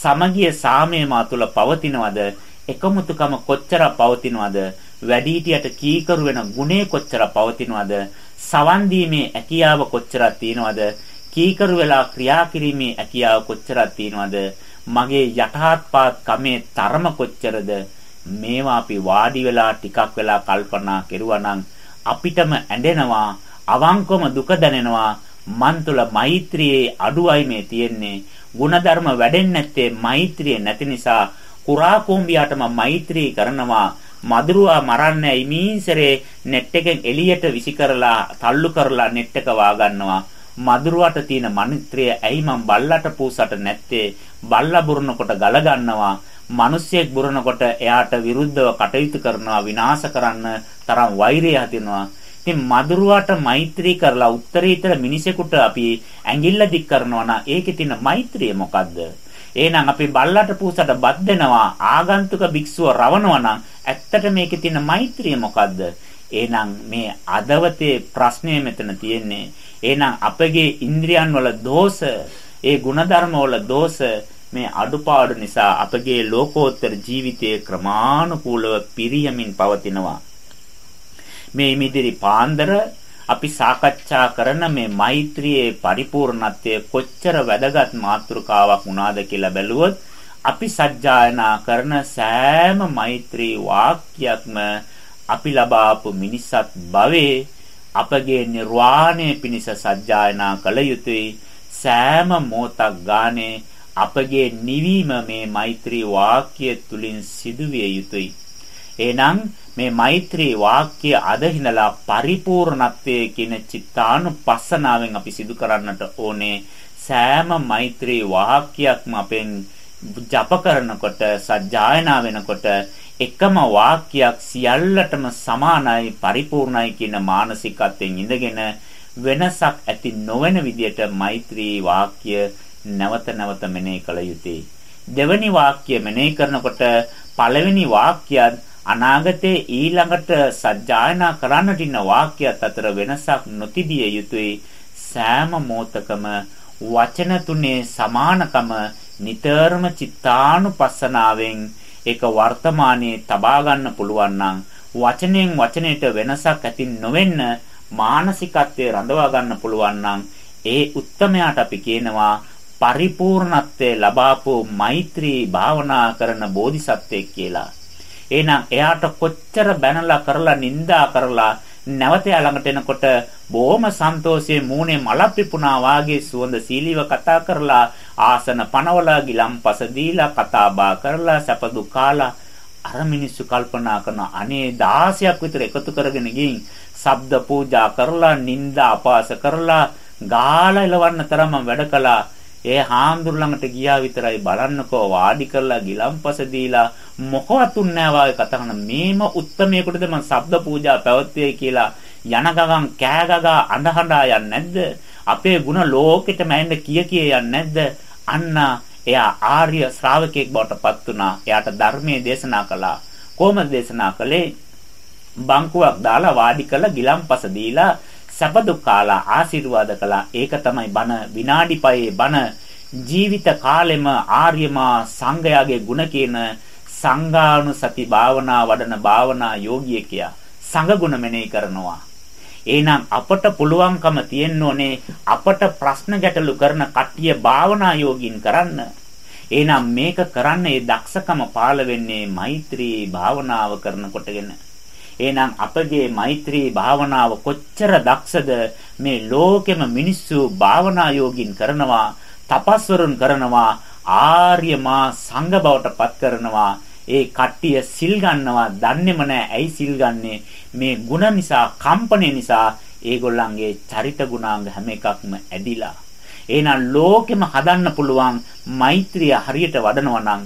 සමගිය සාමය මා තුළ පවතිනවද? එකමුතුකම කොච්චර පවතිනවද? වැඩිහිටියට කීකරු වෙන ගුණේ කොච්චර පවතිනවද? සවන් දීමේ හැකියාව කොච්චරක් තියෙනවද? කීකරු වෙලා ක්‍රියා කිරීමේ හැකියාව කොච්චරක් තියෙනවද? මගේ යටහත්පාත් කමේ තරම කොච්චරද? මේවා අපි වාඩි වෙලා ටිකක් වෙලා කල්පනා කෙරුවා අපිටම ඇඬෙනවා අවංකවම දුක දැනෙනවා මන් තුළ මෛත්‍රියේ අඩුවයි මේ තියෙන්නේ ಗುಣධර්ම වැඩෙන්නේ නැත්තේ මෛත්‍රිය නැති නිසා කුරා කුඹියාටම මෛත්‍රී කරනවා මදුරුවා මරන්නේ ඉමීසරේ net එකෙන් එළියට විසි කරලා තල්ලු කරලා net එක වාගන්නවා. මදුරුවට තියෙන මනිත්‍රය ඇයි මං බල්ලට පූසට නැත්තේ? බල්ලා බුරනකොට ගල ගන්නවා. මිනිස්සෙක් බුරනකොට එයාට විරුද්ධව කටයුතු කරනවා විනාශ කරන්න තරම් වෛරය හදිනවා. ඉතින් මදුරුවාට මෛත්‍රී කරලා උත්තරීතර මිනිසෙකුට අපි ඇඟිල්ල දික් කරනවා නම් ඒකේ තියෙන මෛත්‍රිය මොකද්ද? එහෙනම් අපි බල්ලට පූසට බත් දෙනවා ආගන්තුක භික්ෂුව රවනවා නම් ඇත්තට මේකේ තියෙන මෛත්‍රිය මොකද්ද? එහෙනම් මේ අදවතේ ප්‍රශ්නය මෙතන තියෙන්නේ. එහෙනම් අපගේ ඉන්ද්‍රියන් වල දෝෂ, ඒ ಗುಣධර්ම වල දෝෂ මේ අඩුපාඩු නිසා අපගේ ලෝකෝත්තර ජීවිතයේ ක්‍රමානුකූලව පිරියමින් පවතිනවා. මේ මිදිරි පාන්දර අපි සාකච්ඡා කරන මේ මෛත්‍රියේ පරිපූර්ණත්වය කොච්චර වැදගත් මාතෘකාවක් වුණාද කියලා බැලුවොත් අපි සජ්ජායනා කරන සෑම මෛත්‍රී වාක්‍යයක්ම අපි ලබාපු මිනිසත් භවයේ අපගේ නිර්වාණය පිණිස සජ්ජායනා කළ යුතුයි. සෑම මොහොතක් ගානේ අපගේ නිවීම මේ මෛත්‍රී වාක්‍ය තුලින් සිදුවිය යුතුයි. එහෙනම් මේ මෛත්‍රී වාක්‍ය අදහිනලා පරිපූර්ණත්වයේ කියන චිත්තානුපස්සනාවෙන් අපි සිදු කරන්නට ඕනේ සෑම මෛත්‍රී වාක්‍යයක්ම අපෙන් ජප කරනකොට සජ්ජායනා වෙනකොට එකම වාක්‍යයක් සියල්ලටම සමානයි පරිපූර්ණයි කියන මානසිකත්වයෙන් ඉඳගෙන වෙනසක් ඇති නොවන විදියට මෛත්‍රී වාක්‍ය නැවත නැවත මෙනෙහි කළ යුතුයි. දෙවැනි වාක්‍ය මෙනෙහි කරනකොට පළවෙනි වාක්‍යයත් අනාගතයේ ඊළඟට සජ්ජායනා කරන්නට ඉන්න වාක්‍යයත් අතර වෙනසක් නොතිබිය යුතුයි සෑම මොහතකම වචන තුනේ සමානකම නිතරම චිත්තානුපස්සනාවෙන් ඒක වර්තමානයේ තබා ගන්න පුළුවන් නම් වචනෙන් වචනයට වෙනසක් ඇති නොවෙන්න මානසිකත්වයේ රඳවා ගන්න පුළුවන් නම් ඒ උත්තමයාට අපි කියනවා පරිපූර්ණත්වයේ ලබාපු මෛත්‍රී භාවනා කරන බෝධිසත්වෙක් කියලා. එහෙනම් එයාට කොච්චර බැනලා කරලා නිඳා කරලා නැවත ළඟට එනකොට බොහොම සන්තෝෂයේ මූණේ මලක් පිපුණා වාගේ සුවඳ සීලීව කතා කරලා ආසන පනවලා ගිලම්පස දීලා කතා බහ කරලා සැප දුක් කාලා අර මිනිස්සු කල්පනා කරන අනේ 16ක් විතර එකතු කරගෙන ගින් ශබ්ද පූජා කරලා නිନ୍ଦා අපාස කරලා ගාලා එලවන්න තරම වැඩ කළා. ඒ හාමුදුර ළඟට ගියා විතරයි බලන්නකෝ වාඩි කරලා ගිලම්පස දීලා මොකවත් උන්නේ නැහැ කතා කරන මේම උත්තරමයකටද මම ශබ්ද පූජා පැවැත්වුවේ කියලා යන ගගන් කෑ ගගා අඬ හඬා යන්නේ නැද්ද? අපේ ಗುಣ ලෝකෙට මැන්න කිය කිය යන්නේ නැද්ද? අන්න එයා ආර්ය ශ්‍රාවකෙක් බවට පත් වුණා. එයාට ධර්මයේ දේශනා කළා. කොහොමද දේශනා කළේ? බංකුවක් දාලා වාඩි කරලා ගිලම්පස දීලා සැප දුක් කාලා ආශිර්වාද කළා. ඒක තමයි බණ විනාඩි පහේ බණ ජීවිත කාලෙම ආර්යමා සංඝයාගේ ගුණ කියන සංඝානුසති භාවනා වඩන භාවනා යෝගියෙකියා සංඝ ගුණ මෙනෙහි කරනවා. එහෙනම් අපට පුළුවන්කම තියෙන්න ඕනේ අපට ප්‍රශ්න ගැටලු කරන කට්ටිය භාවනා යෝගින් කරන්න. එහෙනම් මේක කරන්න ඒ දක්ෂකම පාළ වෙන්නේ මෛත්‍රී භාවනාව කරනකොටගෙන. එහෙනම් අපගේ මෛත්‍රී භාවනාව කොච්චර දක්ෂද? මේ ලෝකෙම මිනිස්සු භාවනා යෝගින් කරනවා තපස්වරුන් කරනවා ආර්යමා සංඝ බවට පත් කරනවා. ඒ කට්ටිය සිල් ගන්නවා. දන්නේම නැහැ ඇයි සිල් ගන්නෙ? මේ ಗುಣ නිසා කම්පණය නිසා ඒගොල්ලන්ගේ චරිත ගුණාංග හැම එකක්ම ඇදිලා. එහෙනම් ලෝකෙම හදන්න පුළුවන් මෛත්‍රිය හරියට වඩනවා නම්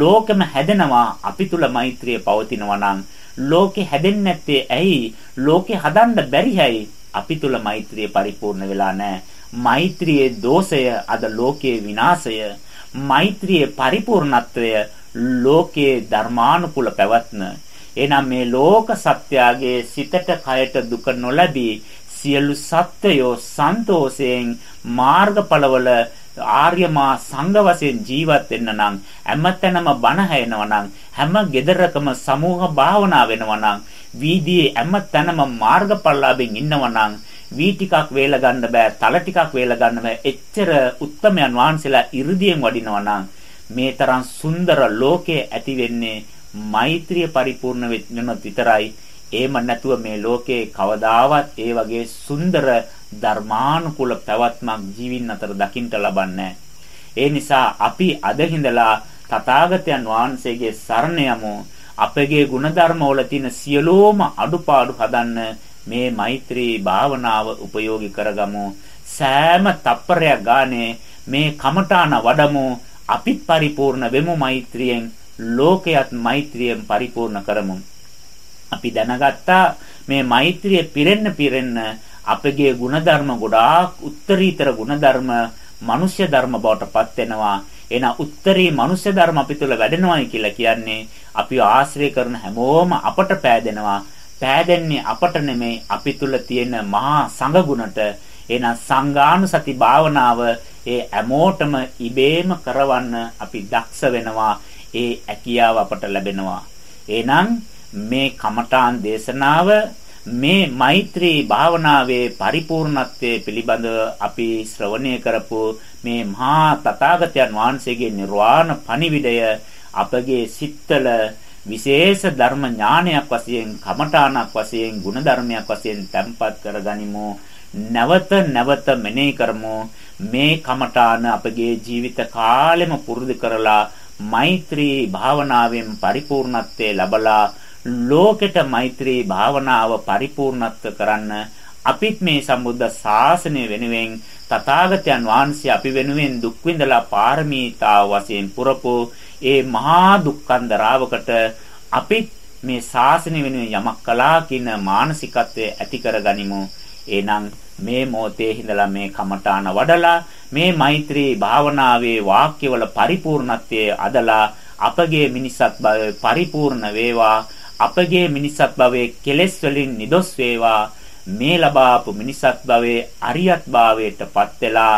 ලෝකෙම හැදෙනවා අපි තුල මෛත්‍රිය පවතිනවා නම් ලෝකේ හැදෙන්නේ නැත්තේ ඇයි? ලෝකේ හදන්න බැරි ඇයි? අපි තුල මෛත්‍රිය පරිපූර්ණ වෙලා නැහැ. මෛත්‍රියේ දෝෂය අද ලෝකයේ විනාශය. මෛත්‍රියේ පරිපූර්ණත්වය ලෝකයේ ධර්මානුකූල පැවැත්ම. එනම් මේ ලෝක සත්‍යයේ සිතට කයට දුක නොලැබී සියලු සත්වයෝ සන්තෝෂයෙන් මාර්ගඵලවල ආර්යමා සංඝ වශයෙන් ජීවත් වෙන්න නම් හැමතැනම බණ හැෙනවා නම් හැම ගෙදරකම සමූහ භාවනා වෙනවා නම් වීදියේ හැමතැනම මාර්ගඵලලාභෙන් ඉන්නවා නම් වී ටිකක් වේල ගන්න බෑ තල ටිකක් වේල ගන්න බෑ. එච්චර උත්තමයන් වහන්සේලා 이르දියෙන් වඩිනවා නම් මේ තරම් සුන්දර ලෝකයේ ඇති වෙන්නේ මෛත්‍රිය පරිපූර්ණ වෙනොත් විතරයි. එහෙම නැතුව මේ ලෝකේ කවදාවත් ඒ වගේ සුන්දර ධර්මානුකූල පැවැත්මක් ජීවින් අතර දකින්න ලබන්නේ. ඒ නිසා අපි අදහිඳලා තථාගතයන් වහන්සේගේ සරණ යමු. අපගේ ಗುಣධර්ම වල තියෙන සියලෝම අඩුපාඩු හදන්න මේ මෛත්‍රී භාවනාව උපයෝගී කරගමු. සෑම තප්පරයක් ගානේ මේ කමඨාන වඩමු. අපිත් පරිපූර්ණ වෙමු මෛත්‍රියෙන්. ලෝකයත් මෛත්‍රියෙන් පරිපූර්ණ කරමු. අපි දැනගත්තා මේ මෛත්‍රිය පිරෙන්න පිරෙන්න අපගේ ಗುಣධර්ම ගොඩාක් උත්තරීතර ಗುಣධර්ම මනුෂ්‍ය ධර්ම බවට පත් වෙනවා. එන උත්තරී මනුෂ්‍ය ධර්ම අපි තුල වැඩෙනවායි කියලා කියන්නේ අපි ආශ්‍රය කරන හැමෝම අපට පෑදෙනවා. පෑදෙන්නේ අපට නෙමෙයි අපි තුල තියෙන මහා සංඝ ගුණට. එන සංඝානුසති භාවනාව ඒ හැමෝටම ඉබේම කරවන්න අපි දක්ෂ වෙනවා. ඒ හැකියාව අපට ලැබෙනවා. එහෙනම් මේ කමඨාන් දේශනාව මේ මෛත්‍රී භාවනාවේ පරිපූර්ණත්වයේ පිළිබඳව අපි ශ්‍රවණය කරපු මේ මහා තථාගතයන් වහන්සේගේ නිර්වාණ පණිවිඩය අපගේ සිත්තල විශේෂ ධර්ම ඥානයක් වශයෙන් කමඨාණක් වශයෙන් ಗುಣධර්මයක් වශයෙන් තැම්පත් කරගනිමු. නැවත නැවත මෙනෙහි කරමු. මේ කමඨාන අපගේ ජීවිත කාලෙම පුරුදු කරලා මෛත්‍රී භාවනාවෙන් පරිපූර්ණත්වයේ ලබලා ලෝකෙට මෛත්‍රී භාවනාව පරිපූර්ණත්ව කරන්න අපිත් මේ සම්බුද්ධ ශාසනය වෙනුවෙන් තථාගතයන් වහන්සේ අපි වෙනුවෙන් දුක් විඳලා පාරමීතා වශයෙන් පුරපු ඒ මහා දුක්ඛන්දරාවකට අපිත් මේ ශාසනය වෙනුවෙන් යමක් කළා කියන මානසිකත්වය ඇති කරගනිමු. එහෙනම් මේ මොහොතේ හිඳලා මේ කමඨාන වඩලා මේ මෛත්‍රී භාවනාවේ වාක්‍යවල පරිපූර්ණත්වයේ අදලා අපගේ මිනිසත් භවය පරිපූර්ණ වේවා අපගේ මිනිසත් භවයේ කෙලෙස් වලින් නිදොස් වේවා. මේ ලබාපු මිනිසත් භවයේ අරියත් භාවයටපත් වෙලා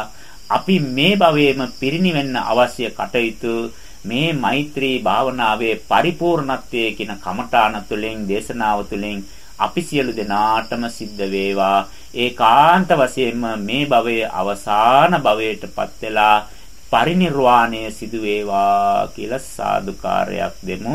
අපි මේ භවයේම පිරිනිවෙන්න අවශ්‍ය කටයුතු මේ මෛත්‍රී භාවනාවේ පරිපූර්ණත්වයේ කියන කමඨාන තුළින් දේශනාව තුළින් අපි සියලු දෙනාටම සිද්ධ වේවා. ඒකාන්ත වශයෙන්ම මේ භවයේ අවසාන භවයටපත් වෙලා පරිණිරවාණය සිදු වේවා කියලා සාදුකාරයක් දෙමු.